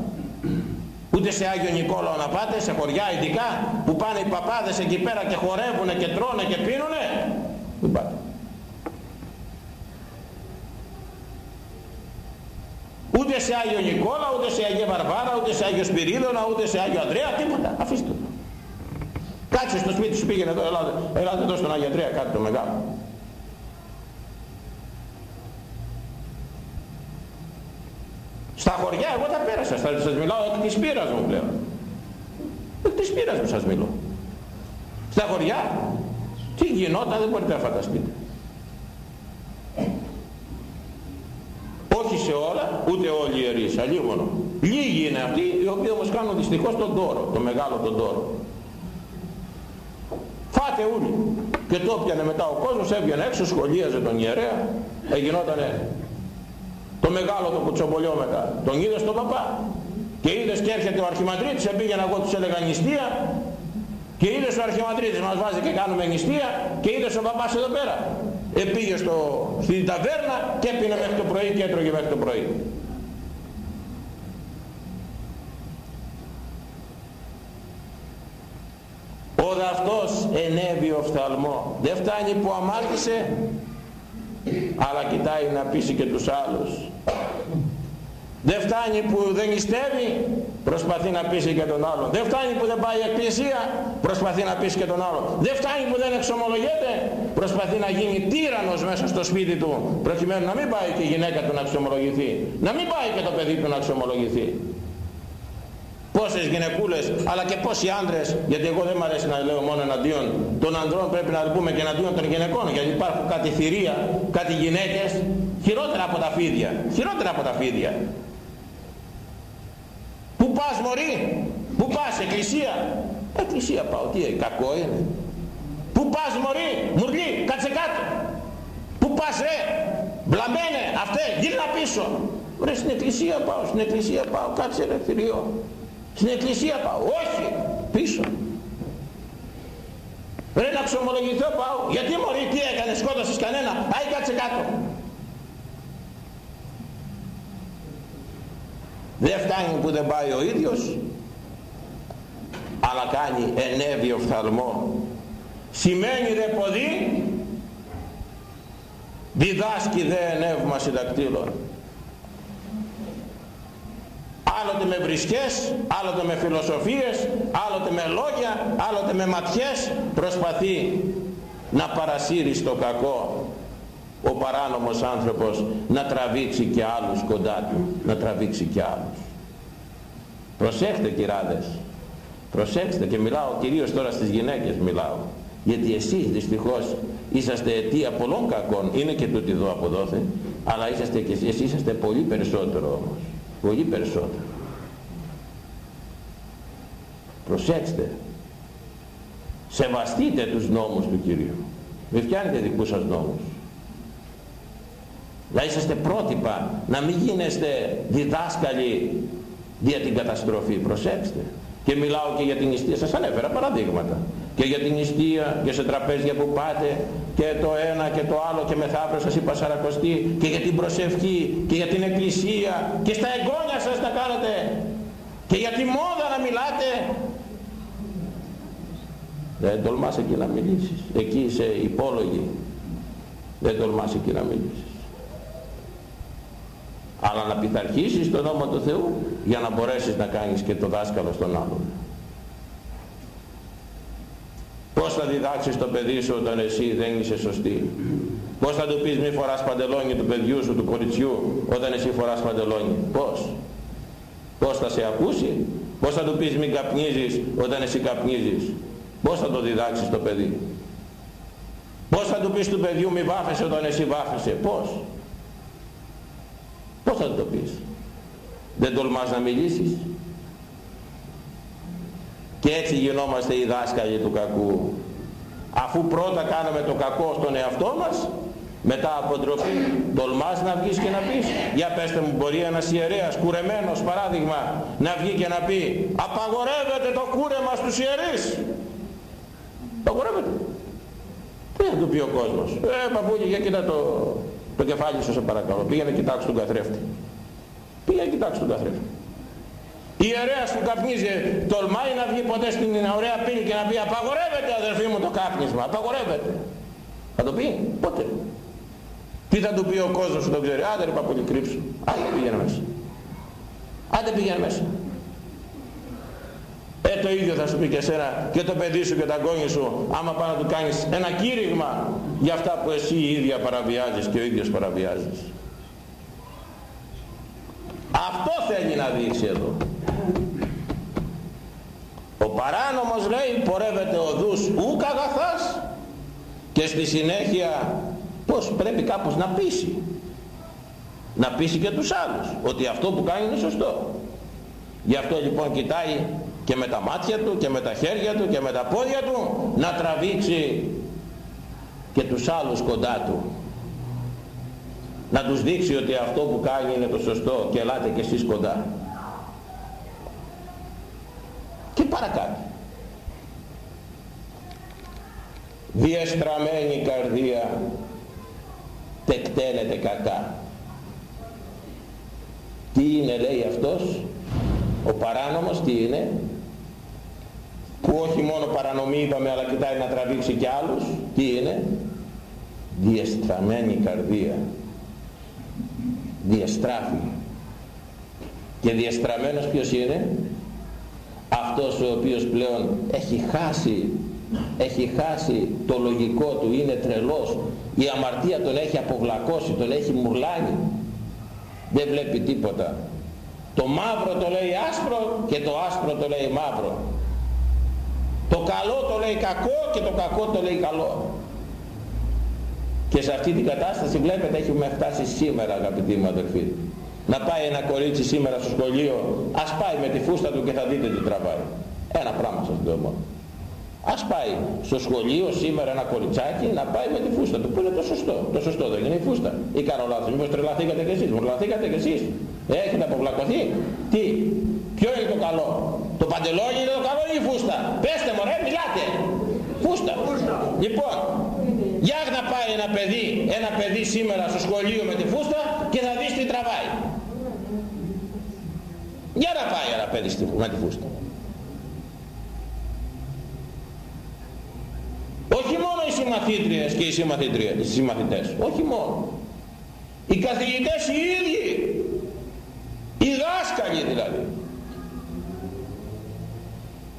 [SPEAKER 1] Ούτε σε Άγιο Νικόλαο να πάτε, σε χωριά ειδικά, που πάνε οι παπάδες εκεί πέρα και χορεύουνε και τρώνε και πίνουνε. Μην πάτε. Ούτε σε Άγιο Νικόλα, ούτε σε Αγία Βαρβάρα, ούτε σε Άγιο Σπυρίδωνα, ούτε σε Άγιο Ανδρέα, τίποτα. Αφήστε το. Κάτσε στο σπίτι σου πήγαινε εδώ, ελάτε, ελάτε εδώ στον Άγιο Ανδρέα, κάτι το μεγάλο. Στα χωριά εγώ τα πέρασα, θα σας μιλάω εκ της πείρας μου πλέον. Εκ της πείρας μου σας μιλώ. Στα χωριά, τι γινόταν δεν μπορείτε να φανταστείτε. όχι σε όλα, ούτε όλοι οι ιερείς, αλλήμωνο. Λίγοι είναι αυτοί οι οποίοι όμως κάνουν δυστυχώς τον τόρο, τον μεγάλο τον τόρο. Φάτε όλοι. Και το έπιανε μετά ο κόσμος, έβγαινε έξω, σχολίαζε τον ιερέα, εγινότανε το μεγάλο το κουτσομπολιό μετά. Τον είδες στον παπά. Και είδες και έρχεται ο αρχιμαντρίτης, πήγαινα εγώ τους έλεγα νηστεία, και είδες ο αρχιμαντρίτης μας βάζει και κάνουμε νηστεία, και είδες ο παπάς εδώ πέρα επήγε στο, στην ταβέρνα και έπινε μέχρι το πρωί και έτρωγε μέχρι το πρωί. Ο δαυτός ενέβη οφθαλμό. Δεν φτάνει που αμάρτησε, αλλά κοιτάει να πείσει και τους άλλους. Δεν φτάνει που δεν νηστεύει, προσπαθεί να πείσει και τον άλλον. Δεν φτάνει που δεν πάει η εκκλησία, προσπαθεί να πείσει και τον άλλον. Δεν φτάνει που δεν εξομολογείται, προσπαθεί να γίνει τύρανος μέσα στο σπίτι του, προκειμένου να μην πάει και η γυναίκα του να εξομολογηθεί, να μην πάει και το παιδί του να εξομολογηθεί. Πόσες γυναικούλες, αλλά και πόσοι άντρες, γιατί εγώ δεν μου αρέσει να λέω μόνο εναντίον των ανδρών, πρέπει να πούμε και εναντίον των γυναικών, γιατί υπάρχουν κάτι θηρία, κάτι γυναίκες, χειρότερα από τα φίδια, χειρότερα από τα φίδια. Πού πας μωρή, πού πας, εκκλησία; Εκκλησία πάω, τι κακό είναι. Πού πας μωρή, μουρλί, κάτσε κάτω. Πού πας ρε, μπλαμένε, αυτέ, γύρνα πίσω. Ρε στην εκκλησία πάω, στην εκκλησία πάω, κάτσε ρε θηριό. Στην εκκλησία πάω, όχι, πίσω. Ρε να ξομολογηθώ πάω, γιατί μωρή τι έκανες, σκότωσες κανένα, άι κάτσε κάτω. δεν φτάνει που δεν πάει ο ίδιος αλλά κάνει ενέβη οφθαλμό σημαίνει ρε ποδή διδάσκει δε ενεύμα συντακτήλων άλλοτε με βρισκές, άλλοτε με φιλοσοφίες, άλλοτε με λόγια, άλλοτε με ματιές προσπαθεί να παρασύρει στο κακό ο παράνομος άνθρωπος να τραβήξει και άλλους κοντά του να τραβήξει και άλλους. Προσέχτε κυράδες προσέξτε και μιλάω κυρίως τώρα στις γυναίκες μιλάω γιατί εσείς δυστυχώς είσαστε αιτία πολλών κακών είναι και τούτοι εδώ αποδόθε αλλά είσαστε και εσείς, είσαστε πολύ περισσότερο όμως πολύ περισσότερο προσέξτε σεβαστείτε τους νόμους του Κυρίου μην φτιάνετε δικούς σας νόμους να είσαστε πρότυπα, να μην γίνεστε διδάσκαλοι για την καταστροφή. Προσέξτε. Και μιλάω και για την νηστεία, σας ανέφερα παραδείγματα. Και για την νηστεία και σε τραπέζια που πάτε και το ένα και το άλλο και μεθαύριο σας είπα σαρακοστή και για την προσευχή και για την εκκλησία και στα εγγόνια σας να κάνετε και για τη μόδα να μιλάτε. Δεν τολμάς εκεί να μιλήσεις. Εκεί είσαι υπόλογη. Δεν τολμάς εκεί να μιλήσεις αλλά να πειθαρχήσεις τον νόμο του Θεού για να μπορέσεις να κάνεις και το δάσκαλο στον άλλον. Πώς θα διδάξεις το παιδί σου όταν εσύ δεν είσαι σωστή; Πώς θα του πεις μη φοράς παντελόνι του παιδιού σου, του κοριτσιού, όταν εσύ φοράς παντελόνι; Πώς; Πώς θα σε ακούσει; Πώς θα του πεις μην καπνίζεις όταν εσύ καπνίζεις; Πώς θα το διδάξεις το παιδί; Πώς θα του πεις του παιδιού μη βάφεσαι όταν εσύ βάφεσαι; Πώς; Πώς θα το πεις; Δεν τολμάς να μιλήσεις; Και έτσι γινόμαστε οι δάσκαλοι του κακού. Αφού πρώτα κάναμε το κακό στον εαυτό μας, μετά από ντροπή τολμάς να βγεις και να πεις. Για πέστε μου μπορεί ένας ιερέας κουρεμένος παράδειγμα να βγει και να πει απαγορεύεται το κούρεμα στους ιερείς. Απαγορεύεται. Τι θα του πει ο κόσμος. Ε παππούλη για κοίτα το, το κεφάλι σου σε παρακαλώ. Πήγαινε κοιτάξω τον καθρέφτη. Πήγαινε κοιτάξω τον καθρέφτη. Η ιερέας που καπνίζει τολμάει να βγει ποτέ στην ωραία πύλη και να πει απαγορεύεται αδερφή μου το κάπνισμα. Απαγορεύεται. Θα το πει; Πότε; Τι θα του πει ο κόσμος που τον ξέρει; Άντε ρε παππούλη κρύψου. Άντε πήγαινε μέσα. Άντε πήγαινε μέσα. Ε, το ίδιο θα σου πει και εσένα και το παιδί σου και τα γόνια σου άμα πάει να του κάνεις ένα κήρυγμα για αυτά που εσύ η ίδια παραβιάζεις και ο ίδιος παραβιάζεις. Αυτό θέλει να δείξει εδώ. Ο παράνομος λέει πορεύεται οδούς ούκ αγαθάς και στη συνέχεια πως πρέπει κάπως να πείσει. Να πείσει και τους άλλους ότι αυτό που κάνει είναι σωστό. Γι' αυτό λοιπόν κοιτάει και με τα μάτια του και με τα χέρια του και με τα πόδια του να τραβήξει και τους άλλους κοντά του να τους δείξει ότι αυτό που κάνει είναι το σωστό και ελάτε και εσείς κοντά. Και παρακάτω. Διεστραμμένη καρδία τεκταίνεται κακά. Τι είναι λέει αυτός ο παράνομος τι είναι που όχι μόνο παρανομή είπαμε αλλά κοιτάει να τραβήξει και άλλους τι είναι διεστραμμένη καρδία διεστράφη και διεστραμμένος ποιος είναι; Αυτός ο οποίος πλέον έχει χάσει έχει χάσει το λογικό του, είναι τρελός. Η αμαρτία τον έχει αποβλακώσει, τον έχει μουρλάνει. Δεν βλέπει τίποτα. Το μαύρο το λέει άσπρο και το άσπρο το λέει μαύρο. Το καλό το λέει κακό και το κακό το λέει καλό και σε αυτή την κατάσταση βλέπετε έχουμε φτάσει σήμερα αγαπητοί μου αδελφοί να πάει ένα κορίτσι σήμερα στο σχολείο ας πάει με τη φούστα του και θα δείτε τι τραβάει ένα πράγμα σας λέω μόνο Ας πάει στο σχολείο σήμερα ένα κοριτσάκι να πάει με τη φούστα του που είναι το σωστό. Το σωστό δεν είναι η φούστα. Ή κάνω λάθος. Μήπως τρελαθήκατε κι εσείς. Τρελαθήκατε κι εσείς. Έχετε αποβλακωθεί. Τι. Ποιο είναι το καλό; Το παντελόνι είναι το καλό ή η φούστα; Πέστε μου ρε μιλάτε. Φούστα. Λοιπόν. Για να πάει ένα παιδί, ένα παιδί σήμερα στο σχολείο με τη φούστα και θα δεις τι τραβάει. Για να πάει ένα παιδί με τη φούστα. όχι μόνο οι συμμαθήτριες και οι, συμμαθήτριες, οι συμμαθητές όχι μόνο οι καθηγητές οι ίδιοι οι δάσκαλοι δηλαδή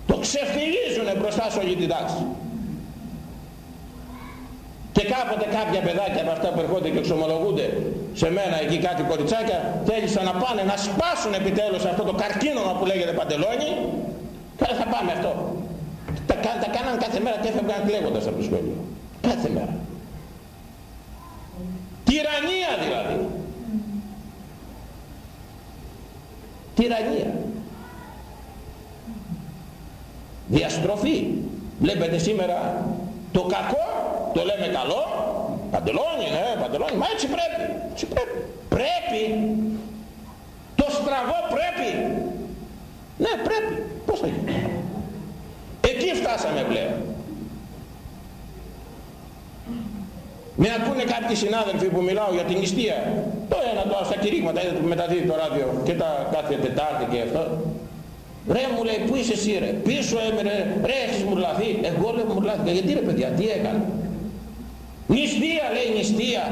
[SPEAKER 1] το ξεφτιλίζουν μπροστά σε όλη την τάξη και κάποτε κάποια παιδάκια από αυτά που ερχόνται και εξομολογούνται σε μένα εκεί κάτι κοριτσάκια θέλησαν να πάνε να σπάσουν επιτέλους αυτό το καρκίνωμα που λέγεται παντελόνι και θα πάμε αυτό τα, τα κάναν κάθε μέρα και έφευγαν κλαίγοντας από το σχολείο. Κάθε μέρα. Τυραννία δηλαδή. Τυραννία. Διαστροφή. Βλέπετε σήμερα το κακό το λέμε καλό. Παντελόνι, ναι, παντελόνι. Μα έτσι πρέπει. Έτσι πρέπει. Πρέπει. Το στραβό πρέπει. Ναι, πρέπει. Πώς θα γίνει. Εκεί φτάσαμε πλέον. Με ακούνε κάποιοι συνάδελφοι που μιλάω για την νηστεία. Το ένα τώρα στα κηρύγματα είδατε που μεταδίδει το ράδιο και τα κάθε Τετάρτη και αυτό. Ρε μου λέει πού είσαι εσύ ρε, πίσω έμενε, ρε έχεις μουρλαθεί. Εγώ λέω μουρλάθηκα, γιατί ρε παιδιά, τι έκανα. Νηστεία λέει νηστεία.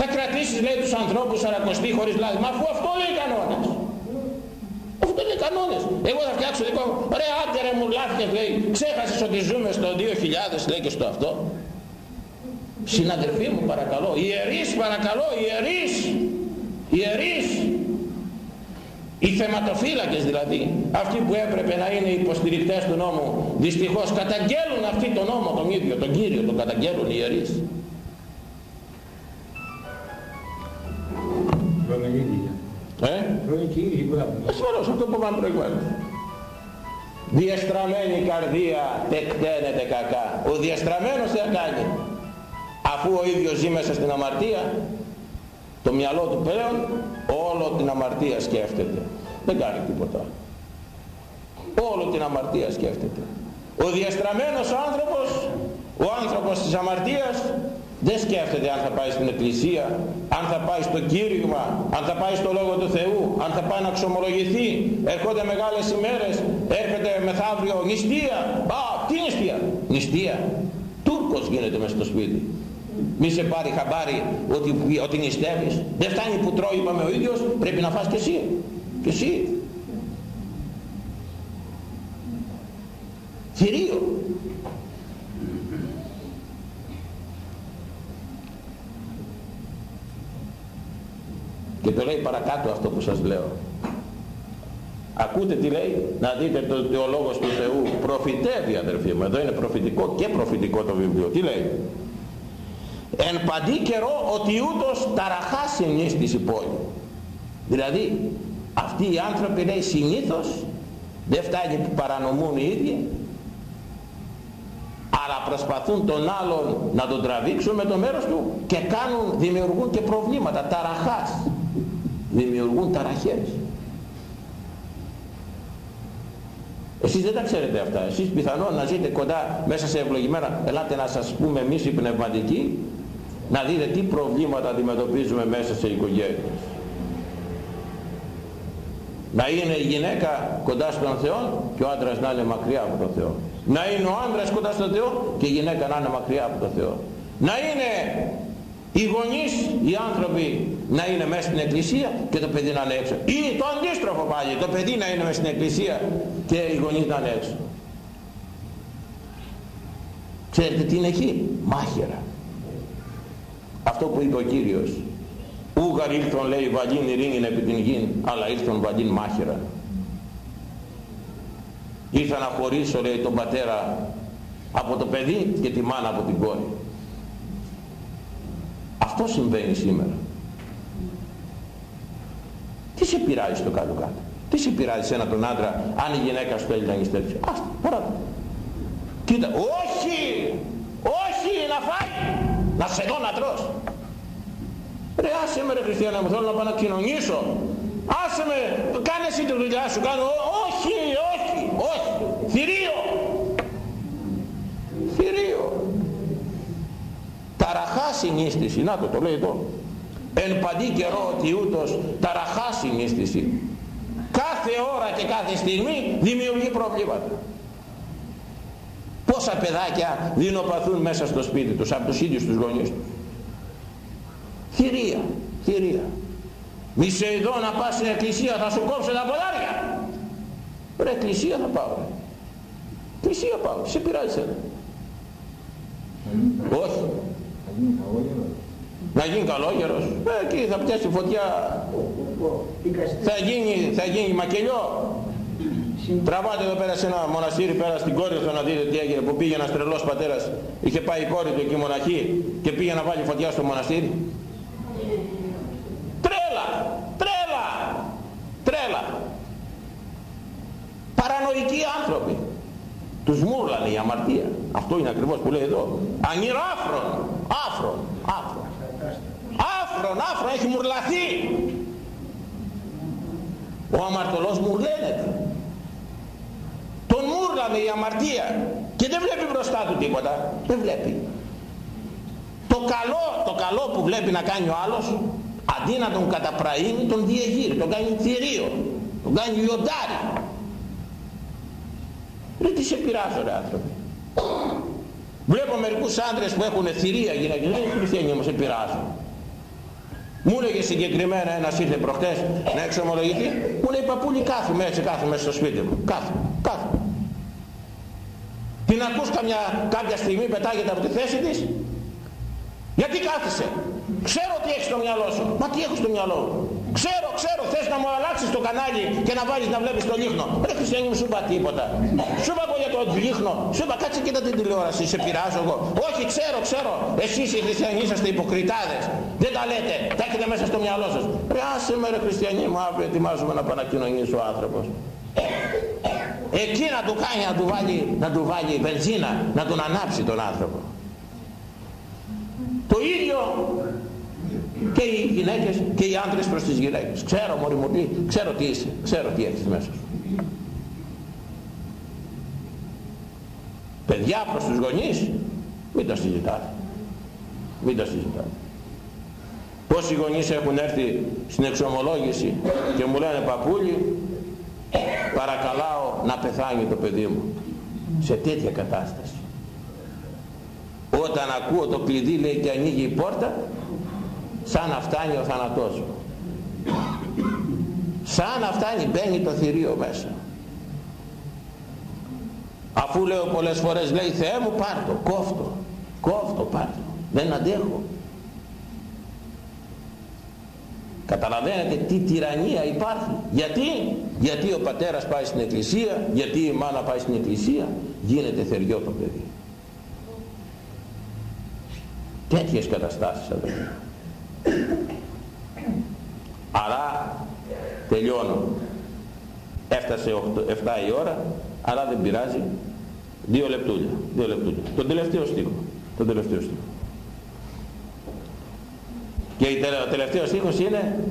[SPEAKER 1] Θα κρατήσεις λέει τους ανθρώπους αρακοστή χωρίς λάδι. Μα αφού αυτό λέει κανόνας. Αυτό είναι κανόνες. Εγώ θα φτιάξω δικό μου. Ρε άντε ρε μου λάθηκες λέει. Ξέχασες ότι ζούμε στο 2000 λέει και στο αυτό. Συναδελφοί μου παρακαλώ. Ιερείς παρακαλώ. Ιερείς. Ιερείς. Οι θεματοφύλακες δηλαδή, αυτοί που έπρεπε να είναι υποστηρικτές του νόμου, δυστυχώς καταγγέλουν αυτοί τον νόμο τον ίδιο, τον Κύριο, τον καταγγέλουν οι ιερείς. Ε; Ασφαλώς αυτό που είπαμε προηγουμένως. Διαστραμμένη καρδία τεκταίνεται κακά. Ο διαστραμμένος τι θα κάνει; Αφού ο ίδιος ζει μέσα στην αμαρτία, το μυαλό του πλέον όλο την αμαρτία σκέφτεται. Δεν κάνει τίποτα. Όλο την αμαρτία σκέφτεται. Ο διαστραμμένος άνθρωπος, ο άνθρωπος της αμαρτίας δεν σκέφτεται αν θα πάει στην εκκλησία, αν θα πάει στο κήρυγμα, αν θα πάει στο Λόγο του Θεού, αν θα πάει να ξομολογηθεί. Έρχονται μεγάλες ημέρες, έρχεται μεθαύριο νηστεία. Α, τι νηστεία; Νηστεία. Τούρκος γίνεται μέσα στο σπίτι. Μη σε πάρει χαμπάρι ότι, ότι νηστεύεις. Δεν φτάνει που τρώει είπαμε ο ίδιος, πρέπει να φας και εσύ. Και εσύ. Θηρίο. Και το λέει παρακάτω αυτό που σας λέω. Ακούτε τι λέει, να δείτε το, ότι ο λόγος του Θεού προφητεύει αδερφοί μου, εδώ είναι προφητικό και προφητικό το βιβλίο. Τι λέει; Εν παντή καιρό ότι ούτως ταραχάς ενίστης η πόλη. Δηλαδή αυτοί οι άνθρωποι λέει συνήθως δεν φτάνει που παρανομούν οι ίδιοι αλλά προσπαθούν τον άλλον να τον τραβήξουν με το μέρος του και κάνουν, δημιουργούν και προβλήματα, ταραχάς δημιουργούν ταραχές. Εσείς δεν τα ξέρετε αυτά. Εσείς πιθανόν να ζείτε κοντά μέσα σε ευλογημένα. Ελάτε να σας πούμε εμείς οι πνευματικοί να δείτε τι προβλήματα αντιμετωπίζουμε μέσα σε οικογένειες. Να είναι η γυναίκα κοντά στον Θεό και ο άντρας να είναι μακριά από τον Θεό. Να είναι ο άντρας κοντά στον Θεό και η γυναίκα να είναι μακριά από τον Θεό. Να είναι οι γονείς, οι άνθρωποι να είναι μέσα στην εκκλησία και το παιδί να είναι έξω. Ή το αντίστροφο πάλι, το παιδί να είναι μέσα στην εκκλησία και οι γονείς να είναι έξω. Ξέρετε τι είναι εκεί, μάχαιρα. Αυτό που είπε ο Κύριος. Ούγαρ ήλθον λέει βαλήν ειρήνην επί την γην, αλλά ήλθον βαλήν μάχαιρα. Ήρθα να χωρίσω λέει τον πατέρα από το παιδί και τη μάνα από την κόρη. Αυτό συμβαίνει σήμερα. Τι σε πειράζει το κάτω κάτω. Τι σε πειράζει ένα τον άντρα αν η γυναίκα σου θέλει να νηστέψει. Άστα, παράτα. Κοίτα, όχι, όχι να φάει, να σε δω να τρως. Ρε άσε με ρε χριστιανέ μου, θέλω να πάω να κοινωνήσω. Άσε με, κάνε εσύ τη δουλειά σου, κάνω, όχι, όχι, όχι, θηρίο. Θηρίο. Ταραχάς συνίστηση, να το το λέει εδώ. Εν παντή καιρό ότι ούτως ταραχάς συνίστηση. Κάθε ώρα και κάθε στιγμή δημιουργεί προβλήματα. Πόσα παιδάκια δεινοπαθούν μέσα στο σπίτι τους από τους ίδιους τους γονείς τους. Θηρία, θηρία. Μη σε εδώ να πας στην εκκλησία θα σου κόψω τα ποδάρια. Ρε εκκλησία θα πάω. Ρε. Εκκλησία πάω. Σε πειράζει ένα. Όχι. Να γίνει καλόγερος. Ε, εκεί θα πιάσει φωτιά. Θα γίνει, θα γίνει μακελιό. Τραβάτε εδώ πέρα σε ένα μοναστήρι πέρα στην κόρη του να δείτε τι έγινε που πήγε ένας τρελός πατέρας. Είχε πάει η κόρη του εκεί μοναχή και πήγε να βάλει φωτιά στο μοναστήρι. Τρέλα! Τρέλα! Τρέλα! Παρανοϊκοί άνθρωποι. Τους μούρλανε η αμαρτία. Αυτό είναι ακριβώς που λέει εδώ. Ανήρω άφρον. Άφρον. Άφρον. Άφρον. Άφρον. Έχει μουρλαθεί. Ο αμαρτωλός μουρλαίνεται. Τον μούρλανε η αμαρτία. Και δεν βλέπει μπροστά του τίποτα. Δεν βλέπει. Το καλό, το καλό που βλέπει να κάνει ο άλλος, αντί να τον καταπραίνει, τον διεγείρει. Τον κάνει θηρίο. Τον κάνει λιοντάρι. Ρε τι σε πειράζω ρε άνθρωποι. Βλέπω μερικούς άντρες που έχουν θηρία γυναίκες, δεν είναι χριστιανοί όμως σε πειράζουν. Μου έλεγε συγκεκριμένα ένας ήρθε προχτές να εξομολογηθεί, μου λέει παππούλη κάθομαι έτσι κάθομαι στο σπίτι μου. Κάθομαι, κάθομαι. Την ακούς καμιά, κάποια στιγμή πετάγεται από τη θέση της. Γιατί κάθεσαι. Ξέρω τι έχεις στο μυαλό σου. Μα τι έχω στο μυαλό μου. Ξέρω, ξέρω, θες να μου αλλάξεις το κανάλι και να βάλεις να βλέπεις το λίχνο. Ρε χριστιανή μου σου είπα τίποτα. Σου είπα για το λίχνο. Σου είπα κάτσε κοίτα την τηλεόραση, σε πειράζω εγώ. Όχι, ξέρω, ξέρω. Εσείς οι χριστιανοί είσαστε υποκριτάδες. Δεν τα λέτε. Τα έχετε μέσα στο μυαλό σας. Ρε άσε με ρε χριστιανοί μου, αύριο ετοιμάζουμε να πάει να κοινωνήσει ο άνθρωπος. Εκεί να του κάνει, να του βάλει, να του βάλει βενζίνα, να τον ανάψει τον άνθρωπο. Το ίδιο και οι γυναίκες και οι άντρες προς τις γυναίκες. Ξέρω μωρή μου τι, ξέρω τι είσαι, ξέρω τι έχεις μέσα σου. Παιδιά προς τους γονείς, μην τα συζητάτε. Μην τα συζητάτε. Πόσοι γονείς έχουν έρθει στην εξομολόγηση και μου λένε παππούλι, παρακαλάω να πεθάνει το παιδί μου. Σε τέτοια κατάσταση. Όταν ακούω το κλειδί λέει και ανοίγει η πόρτα, σαν να φτάνει ο θανατός μου. Σαν να φτάνει μπαίνει το θηρίο μέσα. Αφού λέω πολλές φορές λέει Θεέ μου πάρτο, κόφτο, κόφτο πάρτο, δεν αντέχω. Καταλαβαίνετε τι τυραννία υπάρχει. Γιατί, γιατί ο πατέρας πάει στην εκκλησία, γιατί η μάνα πάει στην εκκλησία, γίνεται θεριό το παιδί. Τέτοιες καταστάσεις αδελφοί. Αλλά τελειώνω. Έφτασε 8, 7 η ώρα, αλλά δεν πειράζει. Δύο λεπτούλια. Δύο λεπτούλια. Τον τελευταίο στίχο. Τον τελευταίο στίχο. Και ο τελευταίο στίχος είναι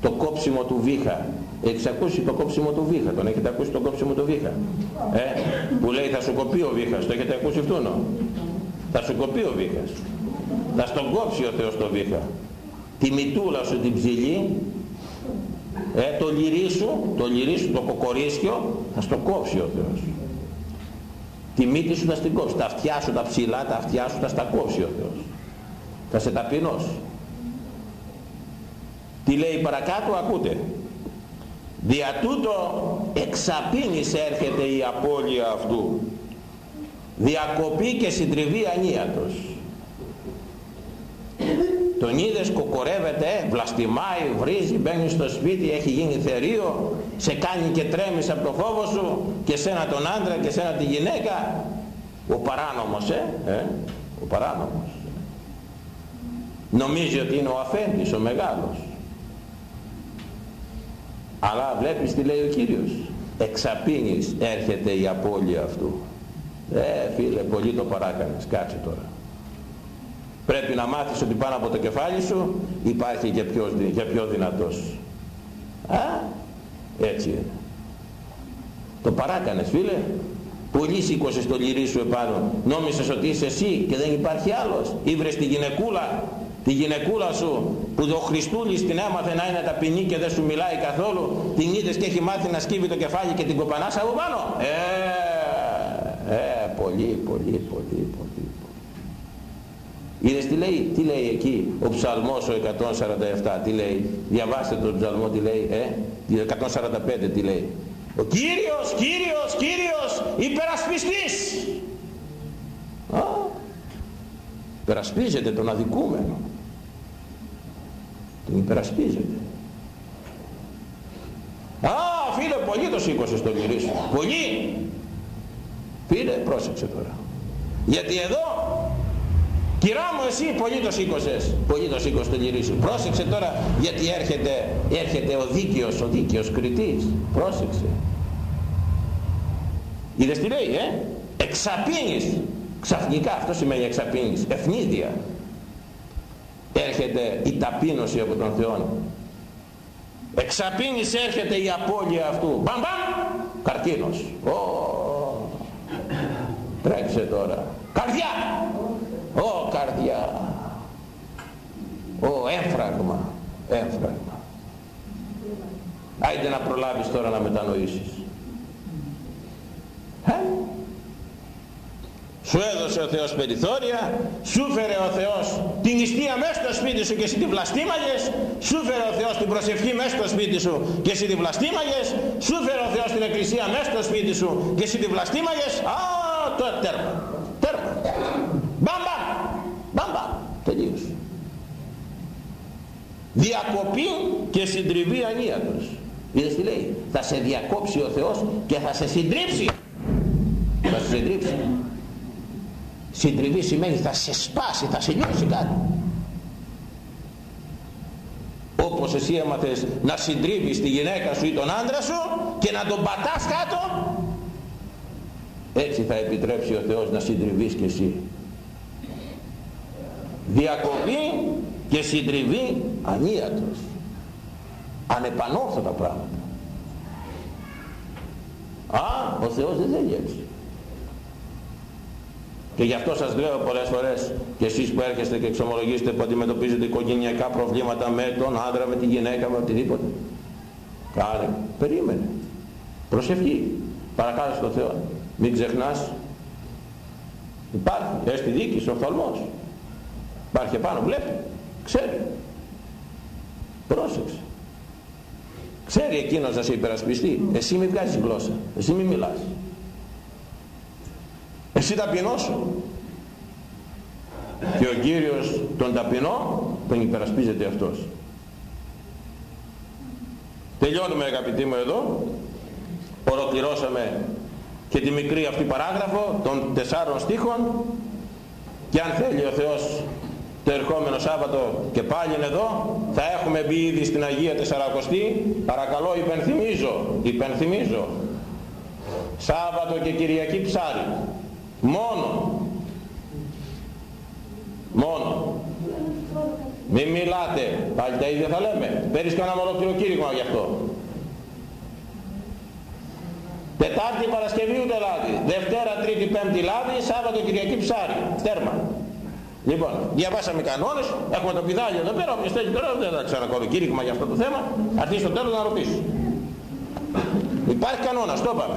[SPEAKER 1] το κόψιμο του βήχα. Έχεις ακούσει το κόψιμο του βήχα, τον έχετε ακούσει το κόψιμο του βήχα; Ε, που λέει θα σου κοπεί ο βήχας, το έχετε ακούσει αυτόν. Θα σου κοπεί ο βήχας. Θα στον κόψει ο Θεός το βήχα. Τη μητούλα σου την ψηλή, ε, το λυρί σου, το λυρί σου, το κοκορίσιο, θα στο κόψει ο Θεός. Τη μύτη σου θα στην κόψει. Τα αυτιά σου τα ψηλά, τα αυτιά σου θα στα κόψει ο Θεός. θα σε ταπεινώσει τι λέει παρακάτω ακούτε δια τούτο εξαπίνης έρχεται η απώλεια αυτού διακοπή και συντριβή ανίατος τον είδες κοκορεύεται, βλαστημάει, βρίζει, μπαίνει στο σπίτι, έχει γίνει θερίο, σε κάνει και τρέμεις από το φόβο σου και σένα τον άντρα και σένα τη γυναίκα. Ο παράνομος, ε, ε ο παράνομος. Νομίζει ότι είναι ο αφέντης, ο μεγάλος. Αλλά βλέπεις τι λέει ο Κύριος. Εξαπίνεις έρχεται η απώλεια αυτού. Ε φίλε πολύ το παράκανες, κάτσε τώρα. Πρέπει να μάθεις ότι πάνω από το κεφάλι σου υπάρχει και πιο, και πιο δυνατός. Α, έτσι είναι. Το παράκανες φίλε. Πολύ σήκωσες το λυρί σου επάνω. Νόμισες ότι είσαι εσύ και δεν υπάρχει άλλος. Ήβρες τη γυναικούλα, τη γυναικούλα σου που ο Χριστούλης την έμαθε να είναι ταπεινή και δεν σου μιλάει καθόλου. Την είδες και έχει μάθει να σκύβει το κεφάλι και την κοπανάς από πάνω. Ε, ε, πολύ, πολύ, πολύ, πολύ. Είδες τι λέει, τι λέει εκεί ο ψαλμός ο 147, τι λέει, διαβάστε τον ψαλμό τι λέει, ε, 145 τι λέει. Ο Κύριος, Κύριος, Κύριος, υπερασπιστής. Α, υπερασπίζεται τον αδικούμενο. Τον υπερασπίζεται. Α, φίλε, πολύ το σήκωσες στο γυρί σου. Πολύ. Φίλε, πρόσεξε τώρα. Γιατί εδώ Κυρά μου εσύ πολύ το σήκωσες, πολύ το σήκωσες το γυρί σου. Πρόσεξε τώρα γιατί έρχεται, έρχεται ο δίκαιος, ο δίκαιος κριτής. Πρόσεξε. Είδες τι λέει, ε; Εξαπίνεις. Ξαφνικά αυτό σημαίνει εξαπίνεις. Ευνίδια. Έρχεται η ταπείνωση από τον Θεό. Εξαπίνεις έρχεται η απώλεια αυτού. Μπαμ μπαμ. Καρκίνος. Τρέξε τώρα. Καρδιά. Ω καρδιά. Ω έμφραγμα. Έμφραγμα. Άιντε να προλάβεις τώρα να μετανοήσεις. Ε; Σου έδωσε ο Θεός περιθώρια, σου φέρε ο Θεός την νηστεία μέσα στο σπίτι σου και εσύ την βλαστήμαγες, σου φέρε ο Θεός την προσευχή μέσα στο σπίτι σου και εσύ την βλαστήμαγες, σου φέρε ο Θεός την εκκλησία μέσα στο σπίτι σου και εσύ την βλαστήμαγες, α, τώρα τέρμα, τέρμα. Μπαμπα, τελείωσε. Διακοπή και συντριβή ανίατος. Είδες τι λέει, θα σε διακόψει ο Θεός και θα σε συντρίψει. Θα σε συντρίψει. Συντριβή σημαίνει θα σε σπάσει, θα σε νιώσει κάτι. Όπως εσύ έμαθες να συντρίβεις τη γυναίκα σου ή τον άντρα σου και να τον πατάς κάτω, έτσι θα επιτρέψει ο Θεός να συντριβείς και εσύ. Διακοπή και συντριβή ανίατος. Ανεπανόρθωτα πράγματα. Α, ο Θεός δεν θέλει έτσι. Και γι' αυτό σας λέω πολλές φορές και εσείς που έρχεστε και εξομολογήσετε που αντιμετωπίζετε οικογενειακά προβλήματα με τον άντρα, με τη γυναίκα, με οτιδήποτε. Κάνε, περίμενε. Προσευχή. Παρακάτω στο Θεό. Μην ξεχνάς. Υπάρχει. Έστι δίκης, οφθαλμός. Υπάρχει επάνω, βλέπει. Ξέρει. Πρόσεξε. Ξέρει εκείνος να σε υπερασπιστεί. Εσύ μην βγάζεις γλώσσα. Εσύ μην μιλάς. Εσύ ταπεινώσου. Και ο Κύριος τον ταπεινό τον υπερασπίζεται αυτός. Τελειώνουμε αγαπητοί μου εδώ. Ολοκληρώσαμε και τη μικρή αυτή παράγραφο των τεσσάρων στίχων και αν θέλει ο Θεός το ερχόμενο Σάββατο και πάλι εδώ. Θα έχουμε μπει ήδη στην Αγία Τεσσαρακοστή. Παρακαλώ υπενθυμίζω υπενθυμίζω. Σάββατο και Κυριακή ψάρι. Μόνο. Μόνο. Μην μιλάτε. Πάλι τα ίδια θα λέμε. Παίρνεις κανένα ολόκληρο κήρυγμα γι' αυτό. Τετάρτη Παρασκευή ούτε λάδι. Δευτέρα Τρίτη Πέμπτη λάδι. Σάββατο Κυριακή ψάρι. Τέρμα Λοιπόν, διαβάσαμε κανόνες, έχουμε το πιδάλιο εδώ πέρα, όποιος θέλει τώρα δεν θα ξανακόλω κήρυγμα για αυτό το θέμα, αρχίσει στο τέλος να ρωτήσεις. Υπάρχει κανόνας, το είπαμε.